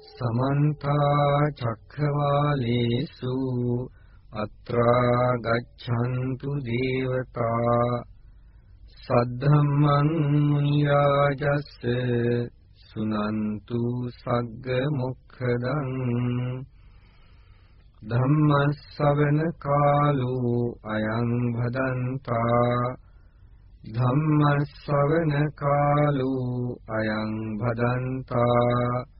සමන්ත චක්ඛවාලේසු අත්‍රා ගච්ඡන්තු දේවතා සද්ධම්මං මුනි රාජස්ස සුනන්තු සග්ග මොක්ඛදං ධම්මස්සවන කාලෝ අයං භදන්තා ධම්මස්සවන කාලෝ අයං භදන්තා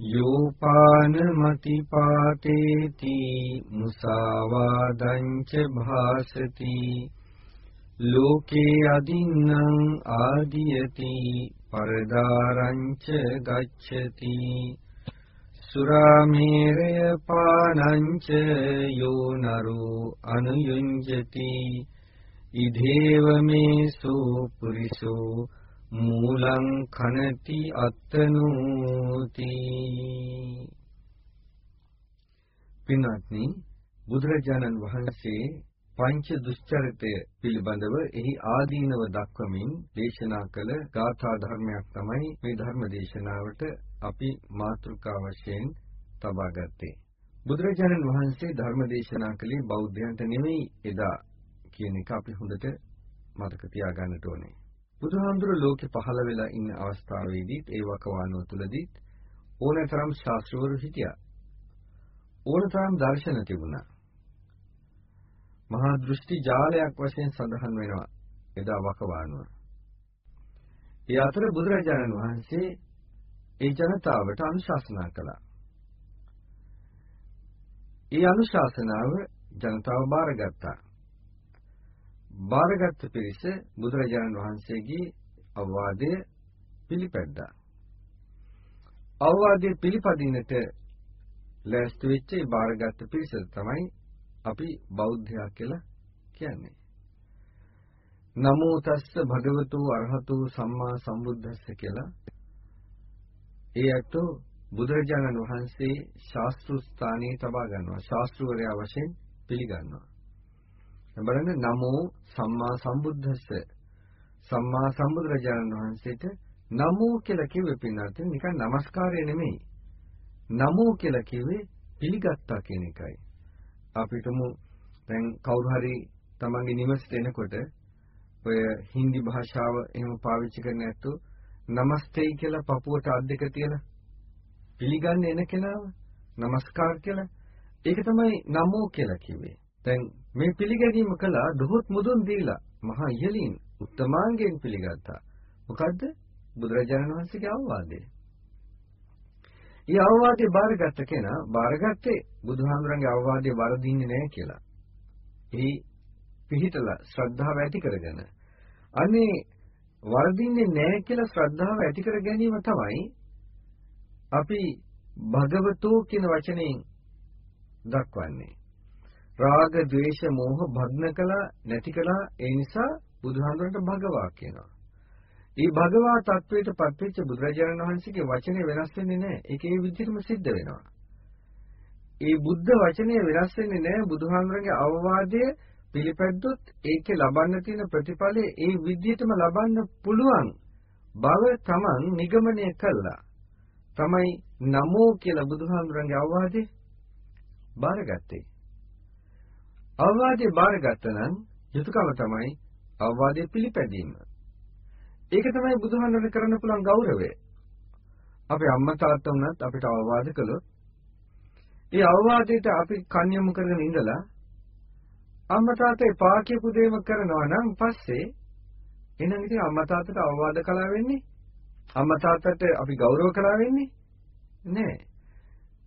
යෝපාන මති පාතේති මුසාවාදං ච භාසති ලෝකේ අදින්නම් ආදීයති පරදාරං ච ගච්ඡති සුරාමේරය පානං ච යෝ නරෝ අනුයුඤ්ජති ඉදේව මේසෝ පුරිසෝ මූලං කනති අත්තනෝති පින්වත්නි බුදුරජාණන් වහන්සේ පංච දුස්චරිතය පිළිබඳව එහි ආදීනව දක්වමින් දේශනා කළ ගාථා ධර්මයක් තමයි මේ ධර්ම දේශනාවට අපි මාතෘකා වශයෙන් තබා ගත්තේ. බුදුරජාණන් වහන්සේ ධර්ම දේශනා කළේ බෞද්ධයන්ට නෙමෙයි එදා කියන එක අපි හොඳට මතක තියාගන්නට ඕනේ. බුදුහාමුදුර ලෝකෙ පහළ වෙලා ඉන්න අවස්ථාවේදීත් ඒ වකවානුව තුලදීත් ඕනතරම් ශාස්ත්‍රවරු හිටියා. ඕනතරම් දර්ශන තිබුණා. මහා දෘෂ්ටි ජාලයක් වශයෙන් සඳහන් වෙනවා එදා වකවානුව. ඒ අතර බුදුරජාණන් වහන්සේ ඒ ජනතාවට අනුශාසනා කළා. ඒ අනුශාසනාව ජනතාව බාරගත්තා. බාරගත් පිරිස බුදුරජාණන් වහන්සේගේ අවවාදය පිළිපැද්දා. අවවාදය පිළිපදින්නට ලෑස්ති වෙච්ච ඒ බාරගත් පිරිස තමයි අපි බෞද්ධයා කියලා කියන්නේ. නමෝ තස්ස භගවතු අරහතු සම්මා සම්බුද්දස්ස කියලා ඒ අතෝ බුදුරජාණන් වහන්සේ ශාස්ත්‍ර ස්ථානයේ තබා ගන්නවා ශාස්ත්‍රවරයා වශයෙන් පිළිගන්නවා බලන්න නමෝ සම්මා සම්බුද්දස්ස සම්මා සම්බුදුරජාණන් වහන්සේට නමෝ කියලා කිව්වේ පින්නත් නිකන් নমස්කාරය නෙමෙයි. නමෝ කියලා කිව්වේ පිළිගත්තා කියන එකයි. අපිටම දැන් කවුරු හරි තමන්ගේ නිවසට එනකොට ඔය හින්දි භාෂාව එහෙම පාවිච්චි කරන්නේ නැතු නමස්තේ කියලා පපුවට අත් දෙක තියලා පිළිගන්න එන කෙනාව নমස්කාර කියලා ඒක තමයි නමෝ කියලා කිව්වේ. දැන් මේ පිළිගැනීම කළා දුහොත් මුදුන් දීලා මහා ඉහලින් උත්තමාංගයෙන් පිළිගත්තා. මොකද්ද? බුදුරජාණන් වහන්සේගේ අවවාදය. ඒ අවවාදේ බාරගත්ත කෙනා බාරගත්තේ බුදුහාමුදුරන්ගේ අවවාදේ වරදින්නේ නැහැ කියලා. ඒ පිහිටලා ශ්‍රද්ධාව ඇති කරගෙන අනේ වරදින්නේ නැහැ කියලා ශ්‍රද්ධාව ඇති කර ගැනීම තමයි අපි භගවතෝ කියන වචනයෙන් දක්වන්නේ. රාග, ద్వේෂ, මෝහ භග්න කළා නැති කළා ඒ නිසා බුදුහාමුදුරන්ට භගවා කියනවා. මේ භගවා තත්වයට පත්වෙච්ච බුදුරජාණන් වහන්සේගේ වචනේ වෙනස් වෙන්නේ නැහැ. ඒක ඒ විදිහටම සිද්ධ වෙනවා. ඒ බුද්ධ වචනේ වෙනස් වෙන්නේ නැහැ බුදුහාමුදුරන්ගේ අවවාදයේ පිළිපැද්දොත් ඒකේ ලබන්න තියෙන ප්‍රතිඵලය ඒ විදිහටම ලබන්න පුළුවන් බව තමන් නිගමනය කළා. තමයි නමෝ කියලා බුදුහාමුදුරන්ගේ අවවාදේ බාරගත්තේ. අවවාදේ බාරගත්තා නම් යුතුයකම තමයි අවවාදේ පිළිපැදීම. ඒක තමයි බුදුහාමුදුරන් කරන්න පුළුවන් ගෞරවය. අපේ අම්මා තාත්තා වුණත් අපිට අවවාද කළොත් ඒ අවවාදයට අපි කන්‍යමු කරගෙන ඉඳලා අම්මා තාත්තා පා කියපු දේම කරනවා නම් පස්සේ එහෙනම් ඉතින් අම්මා තාත්තට අවවාද කළා වෙන්නේ අම්මා තාත්තට අපි ගෞරව කළා වෙන්නේ නෑ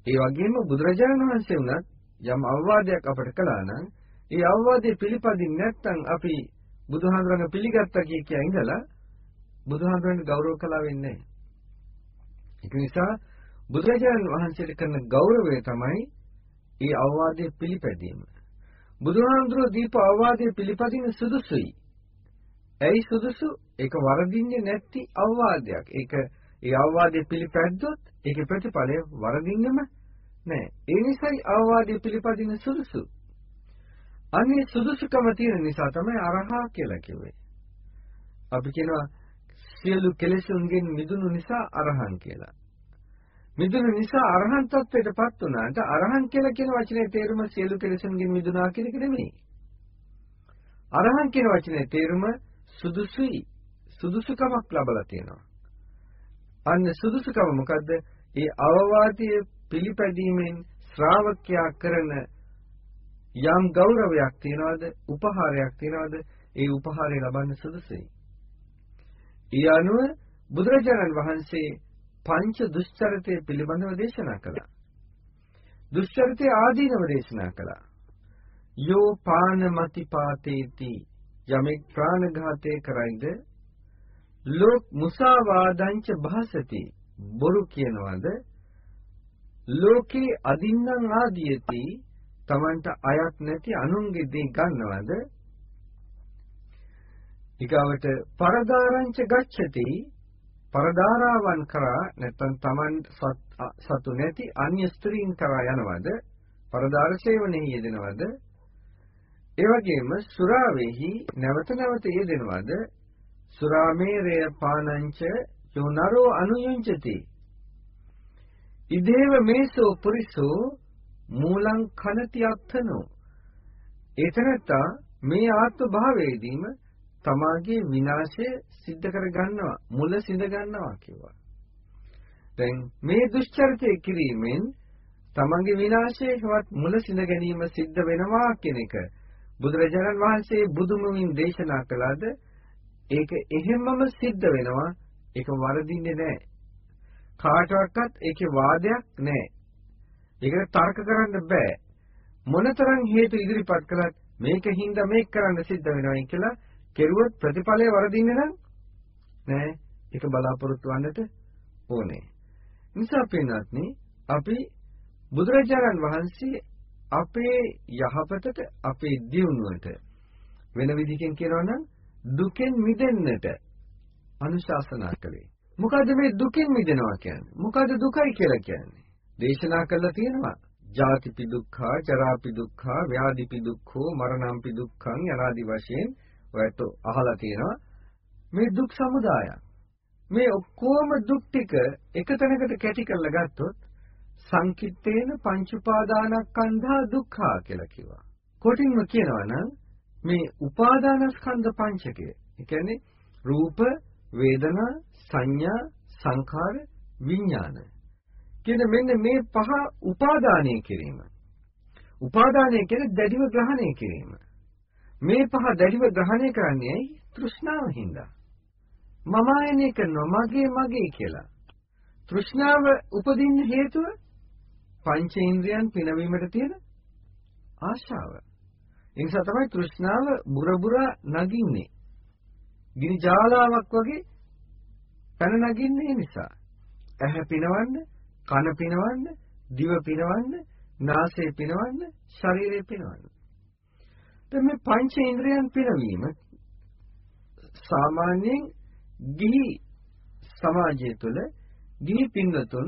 ඒ වගේම බුදුරජාණන් වහන්සේ වුණත් යම් අවවාදයක් අපට කළා නම් ඒ අවවාදයේ පිළිපදින් නැත්නම් අපි බුදුහාමුදුරන් පිළිගත්තා කිය කිය ඉඳලා බුදුහාමුදුරන්ට ගෞරව කළා වෙන්නේ නෑ ඒක නිසා බුදුරජාණන් වහන්සේට කරන ගෞරවය තමයි ඒ අවවාදයේ පිළිපැදීම. බුදුහාමුදුරුවෝ දීප අවවාදයේ පිළිපදින සුදුසුයි. ඇයි සුදුසු? ඒක වරදින්නේ නැති අවවාදයක්. ඒක ඒ අවවාදයේ පිළිපැද්දොත් ඒකේ ප්‍රතිඵලය වරදින්නෙම නැහැ. ඒ නිසායි අවවාදයේ පිළිපදින සුදුසු. අනේ සුදුසුකම තියෙන නිසා තමයි අරහා කියලා කිව්වේ. අපි කියනවා සියලු කෙලෙසුන්ගෙන් මිදුණු නිසා අරහන් කියලා. මිදුණු නිසා අරහන් තත්වයටපත් වුණාට අරහන් කියලා කියන වචනේ තේරුම සියලු කෙලෙසුන්ගෙන් මිදුණා කියන එක නෙමෙයි. අරහන් කියන වචනේ තේරුම සුදුසුයි සුදුසුකමක් ලබලා තියෙනවා. අන්න සුදුසුකම මොකද්ද? ඒ අවවාදයේ පිළිපැදීමෙන් ශ්‍රාවකයා කරන යම් ගෞරවයක් තියනවාද උපහාරයක් තියනවාද ඒ උපහාරය ලබන්න සුදුසුයි. ඒ අනුව බුදුරජාණන් වහන්සේ පංච දුෂ්චරිතය පිළිබඳව දේශනා කළා. දුෂ්චරිතය ආදීනව දේශනා කළා. යෝ පානමති පාතේති යමෙක් ප්‍රාණඝාතය කරයිද ලෝක මුසාවාදංච භාසති බොරු කියනවාද ලෝකේ අදින්නම් ආදීයති Tamanට අයත් නැති අනුන්ගේ දේ ගන්නවද? ඊගවට පරදාරංච ගච්ඡති. පරදාරාවන් කරා නැත්නම් Taman සතු නැති අන්‍ය ස්ත්‍රීන් කරා යනවද? පරදාර සේවනයේ යෙදෙනවද? ඒ වගේම සුරාවේහි නැවත නැවත යෙදෙනවද? සුරාමේරය පානංච යෝනරෝ අනුයුංචති. ඉදේව මේසෝ පුරිසෝ මූලං කනති අත්තනෝ ඒතනත්තා මේ ආත්ම භාවයේදීම තමාගේ විනාශය සිද්ධ කර ගන්නවා මුල සිඳ ගන්නවා කිව්වා. දැන් මේ දුෂ්චරිතය කිරීමෙන් තමන්ගේ විනාශයවත් මුල සිඳ ගැනීම සිද්ධ වෙනවා කියන එක බුදුරජාණන් වහන්සේ බුදුමුමින් දේශනා කළාද ඒක එහෙමම සිද්ධ වෙනවා ඒක වරදින්නේ නැහැ. කාටවත් ඒකේ වාදයක් නැහැ. ඒකට තර්ක කරන්න බෑ මොනතරම් හේතු ඉදිරිපත් කළත් මේක හින්දා මේක කරන්න සිද්ධ වෙනවා කියලා කෙරුවොත් ප්‍රතිඵලය වරදින්නේ නම් නෑ ඒක බලාපොරොත්තු වන්නට ඕනේ. නිසා පින්වත්නි අපි බුදුරජාණන් වහන්සේ අපේ යහපතට අපේ දියුණුවට වෙන විදිහකින් කියනවා නම් දුකෙන් මිදෙන්නට අනුශාසනා කළේ. මොකද මේ දුකෙන් මිදෙනවා කියන්නේ? මොකද දුකයි කියලා කියන්නේ? දේශනා කළා තියෙනවා. ජාතිපි දුක්ඛා, ජරාපි දුක්ඛා, ව්‍යාධිපි දුක්ඛෝ, මරණම්පි දුක්ඛං යනාදි වශයෙන් ඔයත් අහලා තියෙනවා මේ දුක් සමුදායක්. මේ ඔක්කොම දුක් ටික එක තැනකට කැටි කරලා ගත්තොත් සංකිට්ඨේන පංච උපාදානස්කන්ධා දුක්ඛා කියලා කිව්වා. කොටින්ම කියනවා නම් මේ උපාදානස්කන්ධ පංචකය. ඒ කියන්නේ රූප, වේදනා, සංඥා, සංඛාර, විඥාන. කියන මෙන්න මේ පහ උපාදානය කිරීම. උපාදානය කියන්නේ දැඩිව ග්‍රහණය කිරීම. මේ පහ දැඩිව ග්‍රහණය කරන්නේ ඇයි? තෘෂ්ණාව හින්දා. මම ආයනය කරනවා මගේ මගේ කියලා. තෘෂ්ණාව උපදින්න හේතුව පංචේන්ද්‍රයන් පිනවීමට තියෙන ආශාව. ඒ නිසා තමයි තෘෂ්ණාව බුර බුර නගින්නේ. ගිනි ජාලාවක් වගේ පැන නගින්නේ නිසා. ඇහැ පිනවන්න, කන පිනවන්න, දිව පිනවන්න, නාසය පිනවන්න, ශරීරය පිනවන්න. දැන් මේ පංච ඉන්ද්‍රයන් පිනවීම සාමාන්‍යයෙන් ගිහි සමාජය තුළ ගිහි පින්වතුන්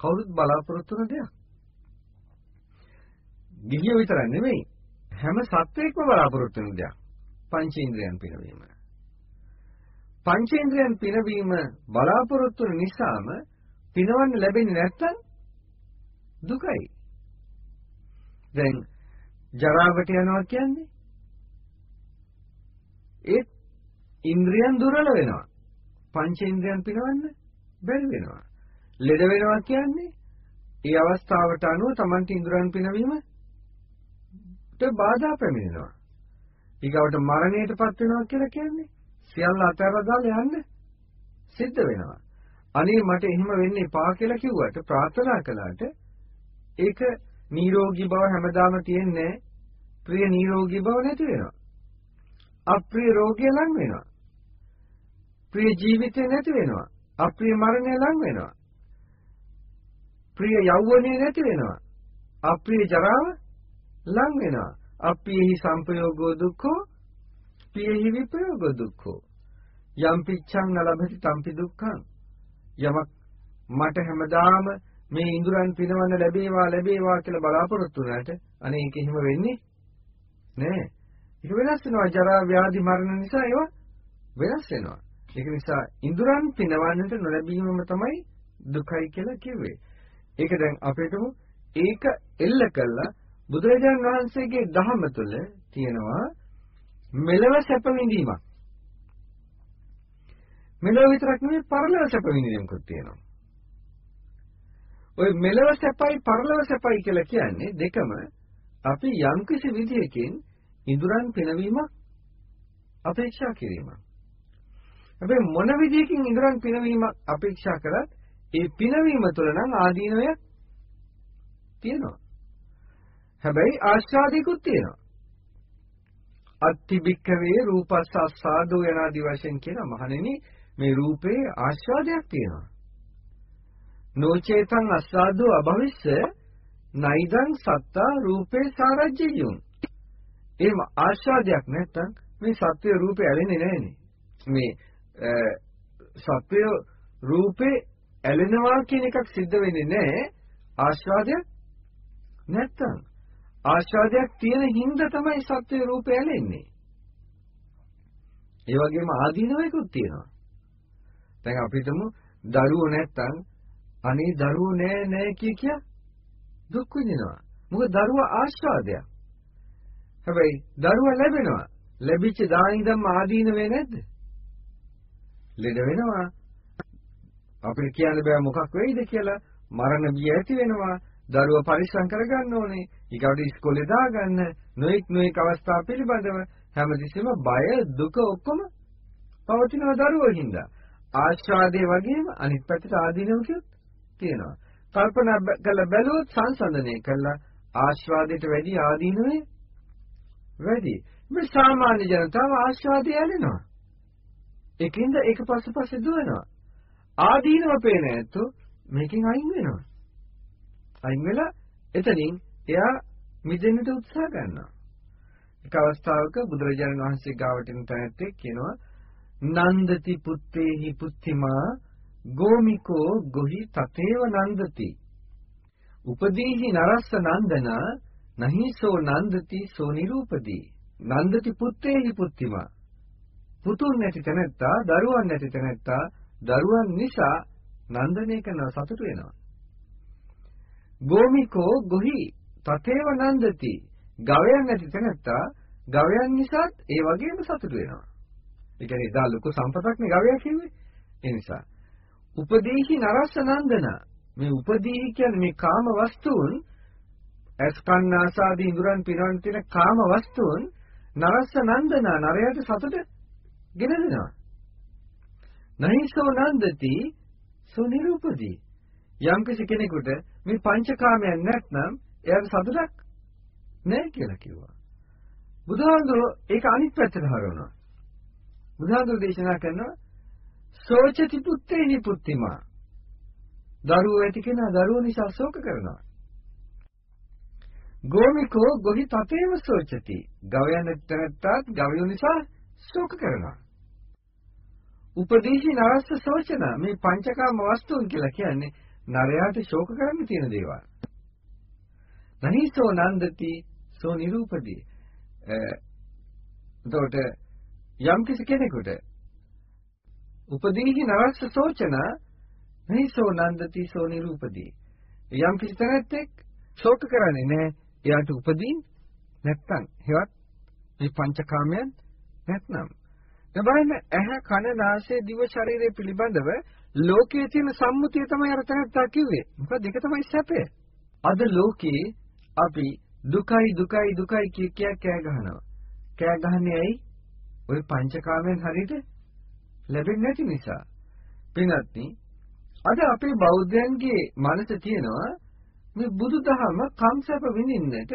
කවුරුත් බලාපොරොත්තු වෙන දෙයක්. ගිහියෝ විතරක් නෙමෙයි හැම සත්වයකම බලාපොරොත්තු වෙන දෙයක්. පංචේන්ද්‍රයන් පිනවීම. පංචේන්ද්‍රයන් පිනවීම බලාපොරොත්තු නිසාම පිනවන්න ලැබෙන්නේ නැත්නම් දුකයි. දැන් ජරාවට යනවා කියන්නේ ඒ ඉන්ද්‍රියන් දුර්වල වෙනවා. පංචේන්ද්‍රයන් පිනවන්න බැරි වෙනවා. ලෙඩ වෙනවා කියන්නේ ඒ අවස්ථාවට අනුව Tamante ඉන්ද්‍රයන් පිනවීමට බාධා පැමිණෙනවා. ඊගවට මරණයටපත් වෙනවා කියලා කියන්නේ සියල්ල අතහැරලා දාලා යන්න සිද්ධ වෙනවා. අනේ මට එහෙම වෙන්න එපා කියලා කිව්වට ප්‍රාර්ථනා කළාට ඒක නිරෝගී බව හැමදාම තියෙන්නේ ප්‍රිය නිරෝගී බව නැති වෙනවා. අප්‍රිය රෝගය ලං වෙනවා. ප්‍රිය ජීවිතේ නැති වෙනවා. අප්‍රිය මරණය ලං වෙනවා. ප්‍රිය යෞවනය නැති වෙනවා. අප්‍රිය ජරාව ලං වෙනවා. අප්‍රියෙහි සංපයෝගෝ දුක්ඛෝ පියෙහි විපයෝගෝ දුක්ඛෝ. යම් පිච්ඡං නලභති තම්පි දුක්ඛං. යමක් මට හැමදාම මේ ඉඳුරන් පිනවන්න ලැබේවා ලැබේවා කියලා බලාපොරොත්තු වුණාට අනේ ඒක එහෙම වෙන්නේ නෑ. ඒක වෙනස් වෙනවා ජරා ව්‍යාධි මරණ නිසා ඒවා වෙනස් වෙනවා. ඒක නිසා ඉඳුරන් පිනවන්නට නොලැබීමම තමයි දුකයි කියලා කිව්වේ. ඒක දැන් අපිටම ඒක එල්ල කළා බුදුරජාණන් වහන්සේගේ දහම තුළ තියෙනවා මෙලව සැප විඳීමක්. මෙලව විතරක් නෙවෙයි පරලොව සැප විඳීමකුත් තියෙනවා. ওই මෙලව සැපයි පරලොව සැපයි කියලා කියන්නේ දෙකම අපි යම්කිසි විදියකින් ඉඳුරන් පිනවීමක් අපේක්ෂා කිරීමක්. හැබැයි මොන විදියකින් ඉඳුරන් පිනවීමක් අපේක්ෂා කරත් ඒ පිනවීම තුළ නම් ආදීනවයක් තියෙනවා. හැබැයි ආස්වාදිකුත් තියෙනවා. අත්තිබික්කවේ රූපස්ස ආස්වාදෝ යනාදි වශයෙන් කියන මහණෙනි මේ රූපේ ආස්වාදයක් තියෙනවා. නොචේතං අස්සාදෝ අභවිස්ස නයිදං සත්තා රූපේ සාරජ්‍යයුන්. එහෙම ආස්වාදයක් නැත්තම් මේ සත්‍ය රූපේ ඇලෙන්නේ නැහනේ. මේ සත්‍ය රූපේ ඇලෙනවා කියන එකක් සිද්ධ වෙන්නේ නැහැ ආස්වාදයක් නැත්තම් ආස්වාදයක් තියෙන හින්දා තමයි සත්‍ය රූපය ඇලෙන්නේ. ඒ වගේම ආදීනවයකුත් තියෙනවා. දැන් අපිටම දරුවෝ නැත්තම් අනේ දරුවෝ නෑ නෑ කිය කිය දුක් විඳිනවා. මොකද දරුවා ආස්වාදයක්. හැබැයි දරුවා ලැබෙනවා. ලැබිච්ච දානිදම් ආදීන වේ නැද්ද? ලෙඩ වෙනවා. අපිට කියන්න බෑ මොකක් වෙයිද කියලා. මරණ බිය ඇති වෙනවා. දරුවා පරිස්සම් කරගන්න ඕනේ. ඊගොඩ ඉස්කෝලේ දාගන්න නොඑක් නොඑක් අවස්ථා පිළිබඳව හැමතිස්සෙම බය දුක ඔක්කොම පවතිනවා දරුවෝ හින්දා. ආස්වාදයේ වගේම අනිත් පැත්තට ආදීනවකුත් තියෙනවා. කල්පනා කරලා බැලුවොත් සංසන්දනය කළා ආස්වාදයට වැඩි ආදීනවේ වැඩි. මේ සාමාන්‍ය ජනතාව ආස්වාදය ඇලෙනවා. ඒකින්ද ඒක පස්සපස්සේ දුවනවා. ආදීනව පේන ඇත්තෝ මේකෙන් අයින් වෙනවා. අයින් වෙලා එතනින් එයා මිදෙන්නට උත්සාහ ගන්නවා. එක අවස්ථාවක බුදුරජාණන් වහන්සේ ගාවට එන තැනැත්තෙක් කියනවා නන්දති පුත්තේහි පුත්තිමා ගෝමිකෝ ගොහි තතේව නන්දති. උපදීහි නරස්ස නන්දන නහිසෝ නන්දති සෝ නිරූපදී. නන්දති පුත්තේහි පුත්තිමා. පුතුන් නැති තැනැත්තා දරුවන් නැති තැනැත්තා දරුවන් නිසා නන්දනය කරන සතුටු වෙනවා. ගෝමිකෝ ගොහි තතේව නන්දති. ගවයන් නැති තැනැත්තා ගවයන් නිසාත් ඒ වගේම සතුටු වෙනවා. ඒ කියන්නේ දා ලොකු සම්පතක් නේ ගවයා කිව්වේ ඒ නිසා උපදීහි නරස්ස නන්දන මේ උපදීහි කියන්නේ මේ කාම වස්තුන් අස්කන්නාසාදී ඉඳුරන් පිරවන් තියෙන කාම වස්තුන් නරස්ස නන්දන නරයට සතුට ගෙන දෙනවා නහිසෝ නන්දති සුනිරුපදී යම්කිසි කෙනෙකුට මේ පංචකාමයන් නැත්නම් එයාට සතුටක් නැහැ කියලා කිව්වා. බුදුහාමුදුරුවෝ ඒක අනිත් පැත්තට හරවනවා. බුදුහාමුදුරුවෝ දේශනා කරනවා සෝචති පුත්තේනි පුත්තිමා. දරුවෝ ඇති කෙනා දරුවෝ නිසා ශෝක කරනවා. ගෝමිකෝ ගොහි තතේව සෝචති. ගවයන් නැත්තත් ගවයෝ නිසා ශෝක කරනවා. උපදේශී නරස්ස සෝචන මේ පංචකාම වස්තුන් කියලා කියන්නේ නරයාට ශෝක කරන්න තියෙන දේවල්. නහිසෝ නන්දති සෝ නිරූපදී. එතකොට යම් කිසි කෙනෙකුට උපදීහි නරස්ස සෝචන නහිසෝ නන්දති සෝ නිරූපදී. යම් කිසි තැනැත්තෙක් ශෝක කරන්නේ නැහැ. එයාට උපදීන් නැත්තම් හෙවත් මේ පංචකාමයන් නැත්නම් එබැවින් ඇහැ කන නාසය දිව ශරීරය පිළිබඳව ලෝකයේ තියෙන සම්මුතිය තමයි අර තැනත්තා කිව්වේ. මොකද ඒක තමයි සැපය. අද ලෝකේ අපි දුකයි දුකයි දුකයි කිය කිය කෑ ගහනවා. කෑ ගහන්නේ ඇයි? ওই පංචකාමයෙන් හරියට ලැබෙන්නේ නැති නිසා. පින්වත්නි, අද අපේ බෞද්ධයන්ගේ මනස තියෙනවා මේ බුදුදහම කම්සප විඳින්නට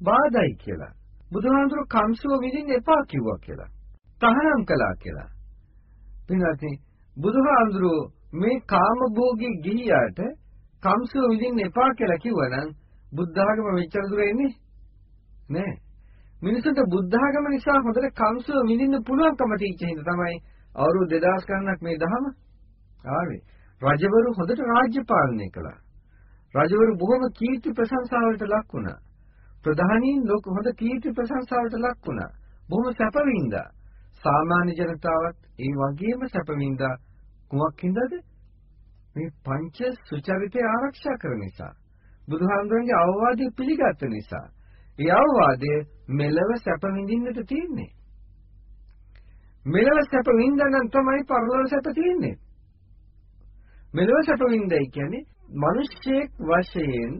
බාධායි කියලා. බුදුහාමුදුරුවෝ කම්සුව විඳින්න එපා කිව්වා කියලා. තහනම් කළා කියලා. පින්වත්නි, බුදුහාමුදුරුවෝ මේ කාමභෝගී ගිහියාට කම්සුව විඳින්න එපා කියලා කිව්වනම් බුද්ධ ආගම මෙච්චර දුර එන්නේ නෑ. මිනිසුන්ට බුද්ධ ආගම නිසා හොඳට කම්සුව විඳින්න පුළුවන්කම තියෙච්ච හින්දා තමයි අවුරුදු 2000 ගණනක් මේ දහම ආවේ. රජවරු හොඳට රාජ්‍ය පාලනය කළා. රජවරු බොහොම කීර්ති ප්‍රශංසාවලට ලක් වුණා. ප්‍රධානීන් ලෝක හොඳ කීර්ති ප්‍රශංසාවට ලක් වුණා. බොහොම සැප වින්දා. සාමාන්‍ය ජනතාවත් ඒ වගේම සැප වින්දා. කුමක් හින්දාද? මේ පංච සුචරිතය ආරක්ෂා කරන නිසා. බුදුහාමුදුරන්ගේ අවවාදය පිළිගත්ත නිසා. ඒ අවවාදය මෙලව සැප විඳින්නට තියෙන්නේ. මෙලව සැප විඳනනම් තමයි පරලොව සැප තියෙන්නේ. මෙලව සැප විඳයි කියන්නේ මිනිස්සෙක් වශයෙන්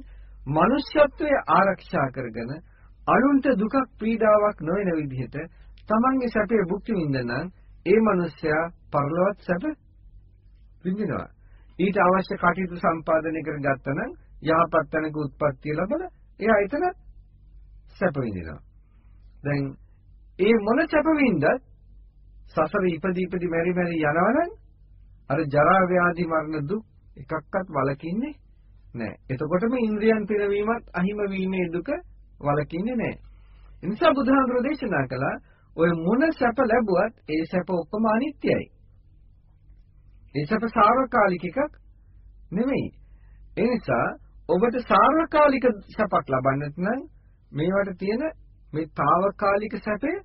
මනුෂ්‍යත්වයේ ආරක්ෂා කරගෙන අනුන්ට දුකක් පීඩාවක් නොවන විදිහට තමන්ගේ සැපේ භුක්ති විඳින්න ඒ මනුස්සයා පරලොවත් සැප විඳිනවා. ඊට අවශ්‍ය කටයුතු සම්පාදනය කරගත්තා නම් යහපත් තැනක උත්පත්ති ලැබලා එයා එතන සැප විඳිනවා. දැන් ඒ මොන සැප වින්දත් සසර ඉපදී ඉපදී මෙරි මෙරි යනවනම් අර ජරා ව්‍යාධි මරණ දුක් එකක්වත් වලකින්නේ නැහැ. එතකොටම ඉන්ද්‍රියන් පිරවීමත් අහිම වීමේ දුක වලකින්නේ නැහැ. ඒ නිසා බුදුහාමුදුරෝ දේශනා කළා ඔය මොන සැප ලැබුවත් ඒ සැප ඔක්කොම අනිත්‍යයි. ඒ සැප සාර්වකාලික එකක් නෙමෙයි. ඒ නිසා ඔබට සාර්වකාලික සැපක් ලබන්නත් නම් මේවට තියෙන මේ తాවකාලික සැපේ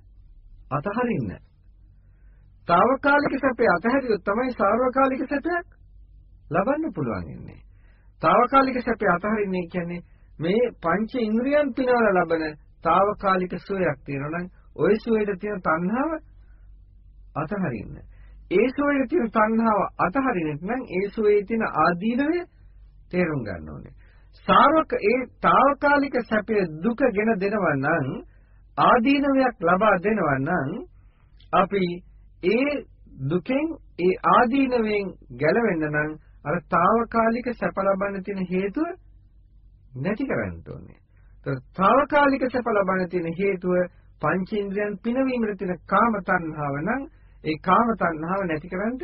අතහරින්න. తాවකාලික සැපේ අතහැරියොත් තමයි සාර්වකාලික සැපයක් ලබන්න පුළුවන් ඉන්නේ. తాවකාලික සැපේ අතහරින්නේ කියන්නේ මේ පංච ඉන්ද්‍රියන් පිනවල ලබන తాවකාලික සුවයක් තියෙනවා නම් ওই සුවයට තියෙන තණ්හාව අතහරින්න. ඒ සුවයේ තියෙන තණ්හාව අතහරින්නත් නම් ඒ සුවයේ තියෙන ආදීනවය තේරුම් ගන්න ඕනේ. සාරක ඒ తాවකාලික සැපය දුක ගෙන දෙනවා නම් ආදීනවයක් ලබා දෙනවා නම් අපි ඒ දුකෙන් ඒ ආදීනවෙන් ගැලවෙන්න නම් අර తాවකාලික සැප ලබන්න තියෙන හේතුව නැති කරන්න ඕනේ. ඒතර తాවකාලික සැප ලබන්න තියෙන හේතුව පංචේන්ද්‍රයන් පිනවීමට තියෙන කාම තණ්හාව නම් ඒ කාම තණ්හාව නැති කරන්න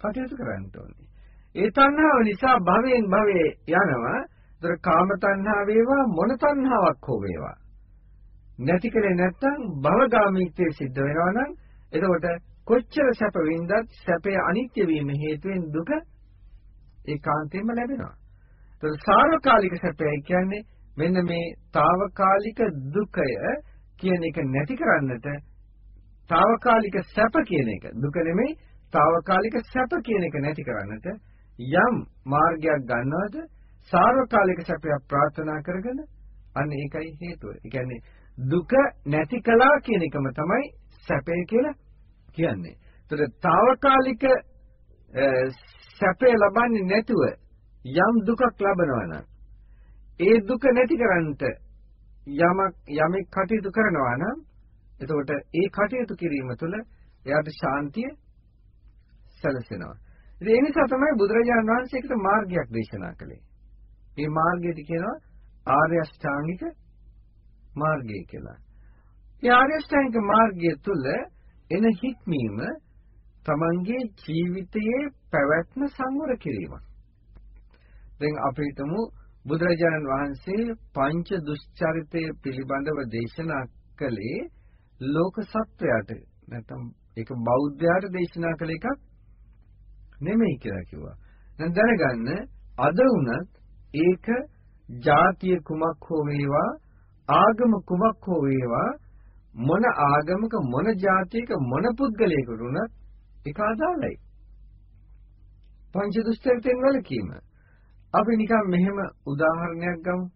කටයුතු කරන්න ඕනේ. ඒ තණ්හාව නිසා භවයෙන් භවයේ යනවා. ඒතර කාම තණ්හා වේවා මොන තණ්හාවක් හෝ වේවා. නැති කරේ නැත්නම් භවගාමීත්වයේ සිද්ධ වෙනවා නම් එතකොට කොච්චර සැප වින්දත් සැපේ අනිත්‍ය වීම හේතුවෙන් දුක ඒකාන්තයෙන්ම ලැබෙනවා. ඒතර සාර්වකාලික සැපය කියන්නේ මෙන්න මේ తాවකාලික දුකය කියන එක නැති කරන්නට తాවකාලික සැප කියන එක දුක නෙමෙයි తాවකාලික සැප කියන එක නැති කරන්නට යම් මාර්ගයක් ගන්නවද සාර්වකාලික සැපයක් ප්‍රාර්ථනා කරගෙන අන්න ඒකයි හේතුව. ඒ කියන්නේ දුක නැති කළා කියන එකම තමයි සැපය කියලා කියන්නේ. ඒතර తాවකාලික සැපය ලබන්නේ නැතුව යම් දුකක් ලබනවා නම් ඒ දුක නැති කරන්නට යමක් යමෙක් කටයුතු කරනවා නම් එතකොට ඒ කටයුතු කිරීම තුළ එයාට ශාන්තිය සැලසෙනවා. ඉතින් ඒ නිසා තමයි බුදුරජාණන් වහන්සේකට මාර්ගයක් දේශනා කළේ. මේ මාර්ගයට කියනවා ආර්ය අෂ්ටාංගික මාර්ගය කියලා. මේ ආර්ය අෂ්ටාංගික මාර්ගය තුළ එන හික්මීම තමන්ගේ ජීවිතයේ පැවැත්ම සංවර කිරීමක්. දැන් අපි හිතමු බුදුරජාණන් වහන්සේ පංච දුෂ්චරිතය පිළිබඳව දේශනා කළේ ලෝක සත්වයාට නැත්නම් ඒක බෞද්ධයාට දේශනා කළ එකක් නෙමෙයි කියලා කිව්වා. දැන් දැනගන්න අද වුණත් ඒක ජාතිය කුමක් හෝ වේවා ආගම කුමක් හෝ වේවා මොන ආගමක මොන ජාතියක මොන පුද්ගලයෙකුට උනත් ඒක අදාළයි. පංච දුෂ්චරිතෙන් වලකීම. අපි නිකන් මෙහෙම උදාහරණයක් ගමු.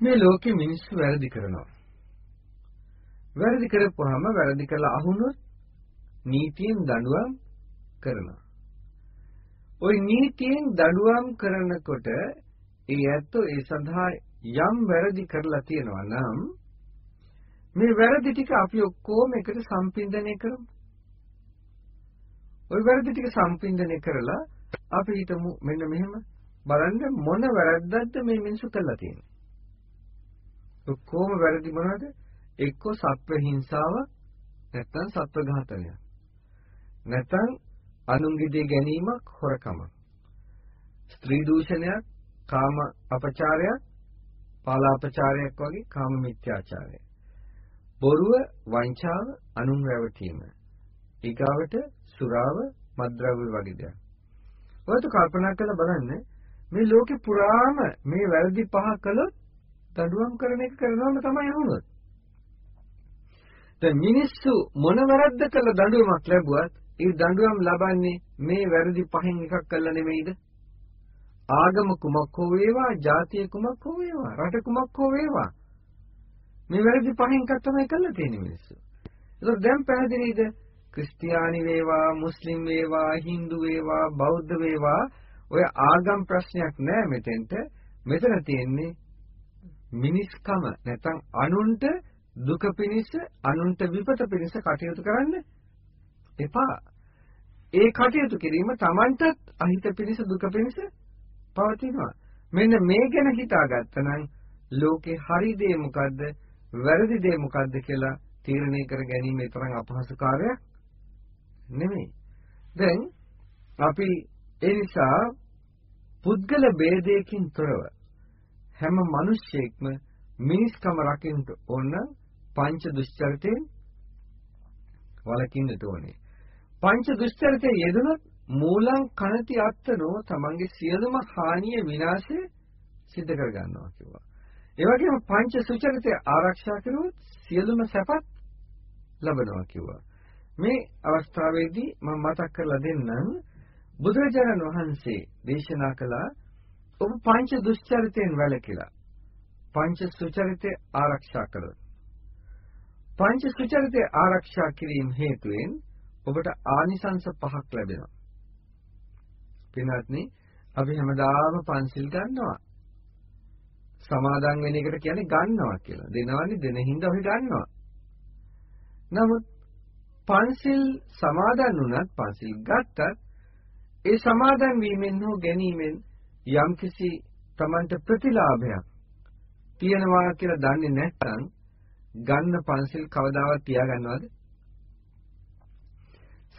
මේ ලෝකේ මිනිස්සු වැරදි කරනවා. වැරදි කරපුවාම වැරදි කළා අහුනොත් නීතියෙන් දඬුවම් කරනවා. ওই නීතියෙන් දඬුවම් කරනකොට ඒ ඇත්තෝ ඒ සඳහා යම් වැරදි කරලා තියෙනවා නම් මේ වැරදි ටික අපි ඔක්කොම එකට සම්පින්දනය කරමු. ওই වැරදි ටික සම්පින්දනය කරලා අපි හිතමු මෙන්න මෙහෙම බලන්න මොන වැරද්දක්ද මේ මිනිස්සු කළා තියෙන්නේ. ඔක්කොම වැරදි මොනවද? එක්ක සත්ව හිංසාව නැත්නම් සත්ව ඝාතනය. නැත්නම් අනුන්ගේ දේ ගැනීමක් හොරකම. ස්ත්‍රී දූෂණයක්, කාම අපචාරයක්, පාලාපචාරයක් වගේ කාම මිත්‍යාචාරය. බොරුව, වංචාව, අනුන් රැවටීම. ඊගාවට සුරාව, මත්ද්‍රව්‍ය වගේ දේවල්. ඔයත් කල්පනා කරලා බලන්න මේ ලෝකේ පුරාම මේ වැරදි පහ කළොත් දඬුවම් කරන එක කරනවම තමයි වුණොත්. දැන් මිනිස්සු මොන වැරද්ද කළ දඬුවමක් ලැබුවත් ඒ දඬුවම් ලබන්නේ මේ වැරදි පහෙන් එකක් කළා නෙමෙයිද? ආගම කුමක් හෝ වේවා, ජාතිය කුමක් හෝ වේවා, රට කුමක් හෝ වේවා. මේ වැරදි පහෙන් එකක් තමයි කළා තියෙන්නේ මිනිස්සු. ඒක දැන් පැහැදිලිද? ක්‍රිස්තියානි වේවා, මුස්ලිම් වේවා, හින්දු වේවා, බෞද්ධ වේවා ඔය ආගම් ප්‍රශ්නයක් නෑ මෙතෙන්ට. මෙතන තියෙන්නේ මිනිස්කම නැත්නම් අනුන්ට දුක පිණිස අනුන්ට විපත පිණිස කටයුතු කරන්න එපා. ඒ කටයුතු කිරීම Tamanටත් අහිත පිණිස දුක පිණිස පවතිනවා. මෙන්න මේ ගැන හිතාගත්තනම් ලෝකේ හරි දේ මොකද්ද වැරදි දේ මොකද්ද කියලා තීරණය කර ගැනීම තරම් අපහසු කාර්යයක් නෙමෙයි. දැන් අපි ඒ නිසා පුද්ගල ભેදයකින් තොරව හැම මිනිසෙක්ම මිනිස්කම රකින්න ඕන පංච දුස්චරිතයෙන් වලකින්නට ඕනේ. පංච දුස්චරිතයේ යෙදුනොත් මූලං කනති අත්තනෝ තමන්ගේ සියලුම හානිය විනාශය සිද්ධ කර ගන්නවා කිව්වා. ඒ වගේම පංච සුචරිතය ආරක්ෂා කළොත් සියලුම සැපත් ලබනවා කිව්වා. මේ අවස්ථාවේදී මම මතක් කරලා දෙන්නම් බුදුරජාණන් වහන්සේ දේශනා කළා ඔබ පංච දුස්චරිතයෙන් වැළකීලා පංච සුචරිතය ආරක්ෂා කළොත් පංච සුචරිතය ආරක්ෂා කිරීම හේතුවෙන් ඔබට ආනිසංස පහක් ලැබෙනවා. පින්වත්නි අපි හැමදාම පන්සිල් ගන්නවා. සමාදන් වෙන එකට කියන්නේ ගන්නවා කියලා. දෙනවනේ දෙන හින්දා අපි ගන්නවා. නමුත් පන්සිල් සමාදන් වුණත් පන්සිල් ගත්තත් ඒ සමාදන් වීමෙන් හෝ ගැනීමෙන් යම්කිසි Tamanට ප්‍රතිලාභයක් තියනවා කියලා දන්නේ නැත්නම් ගන්න පන්සිල් කවදාවත් තියාගන්නවද?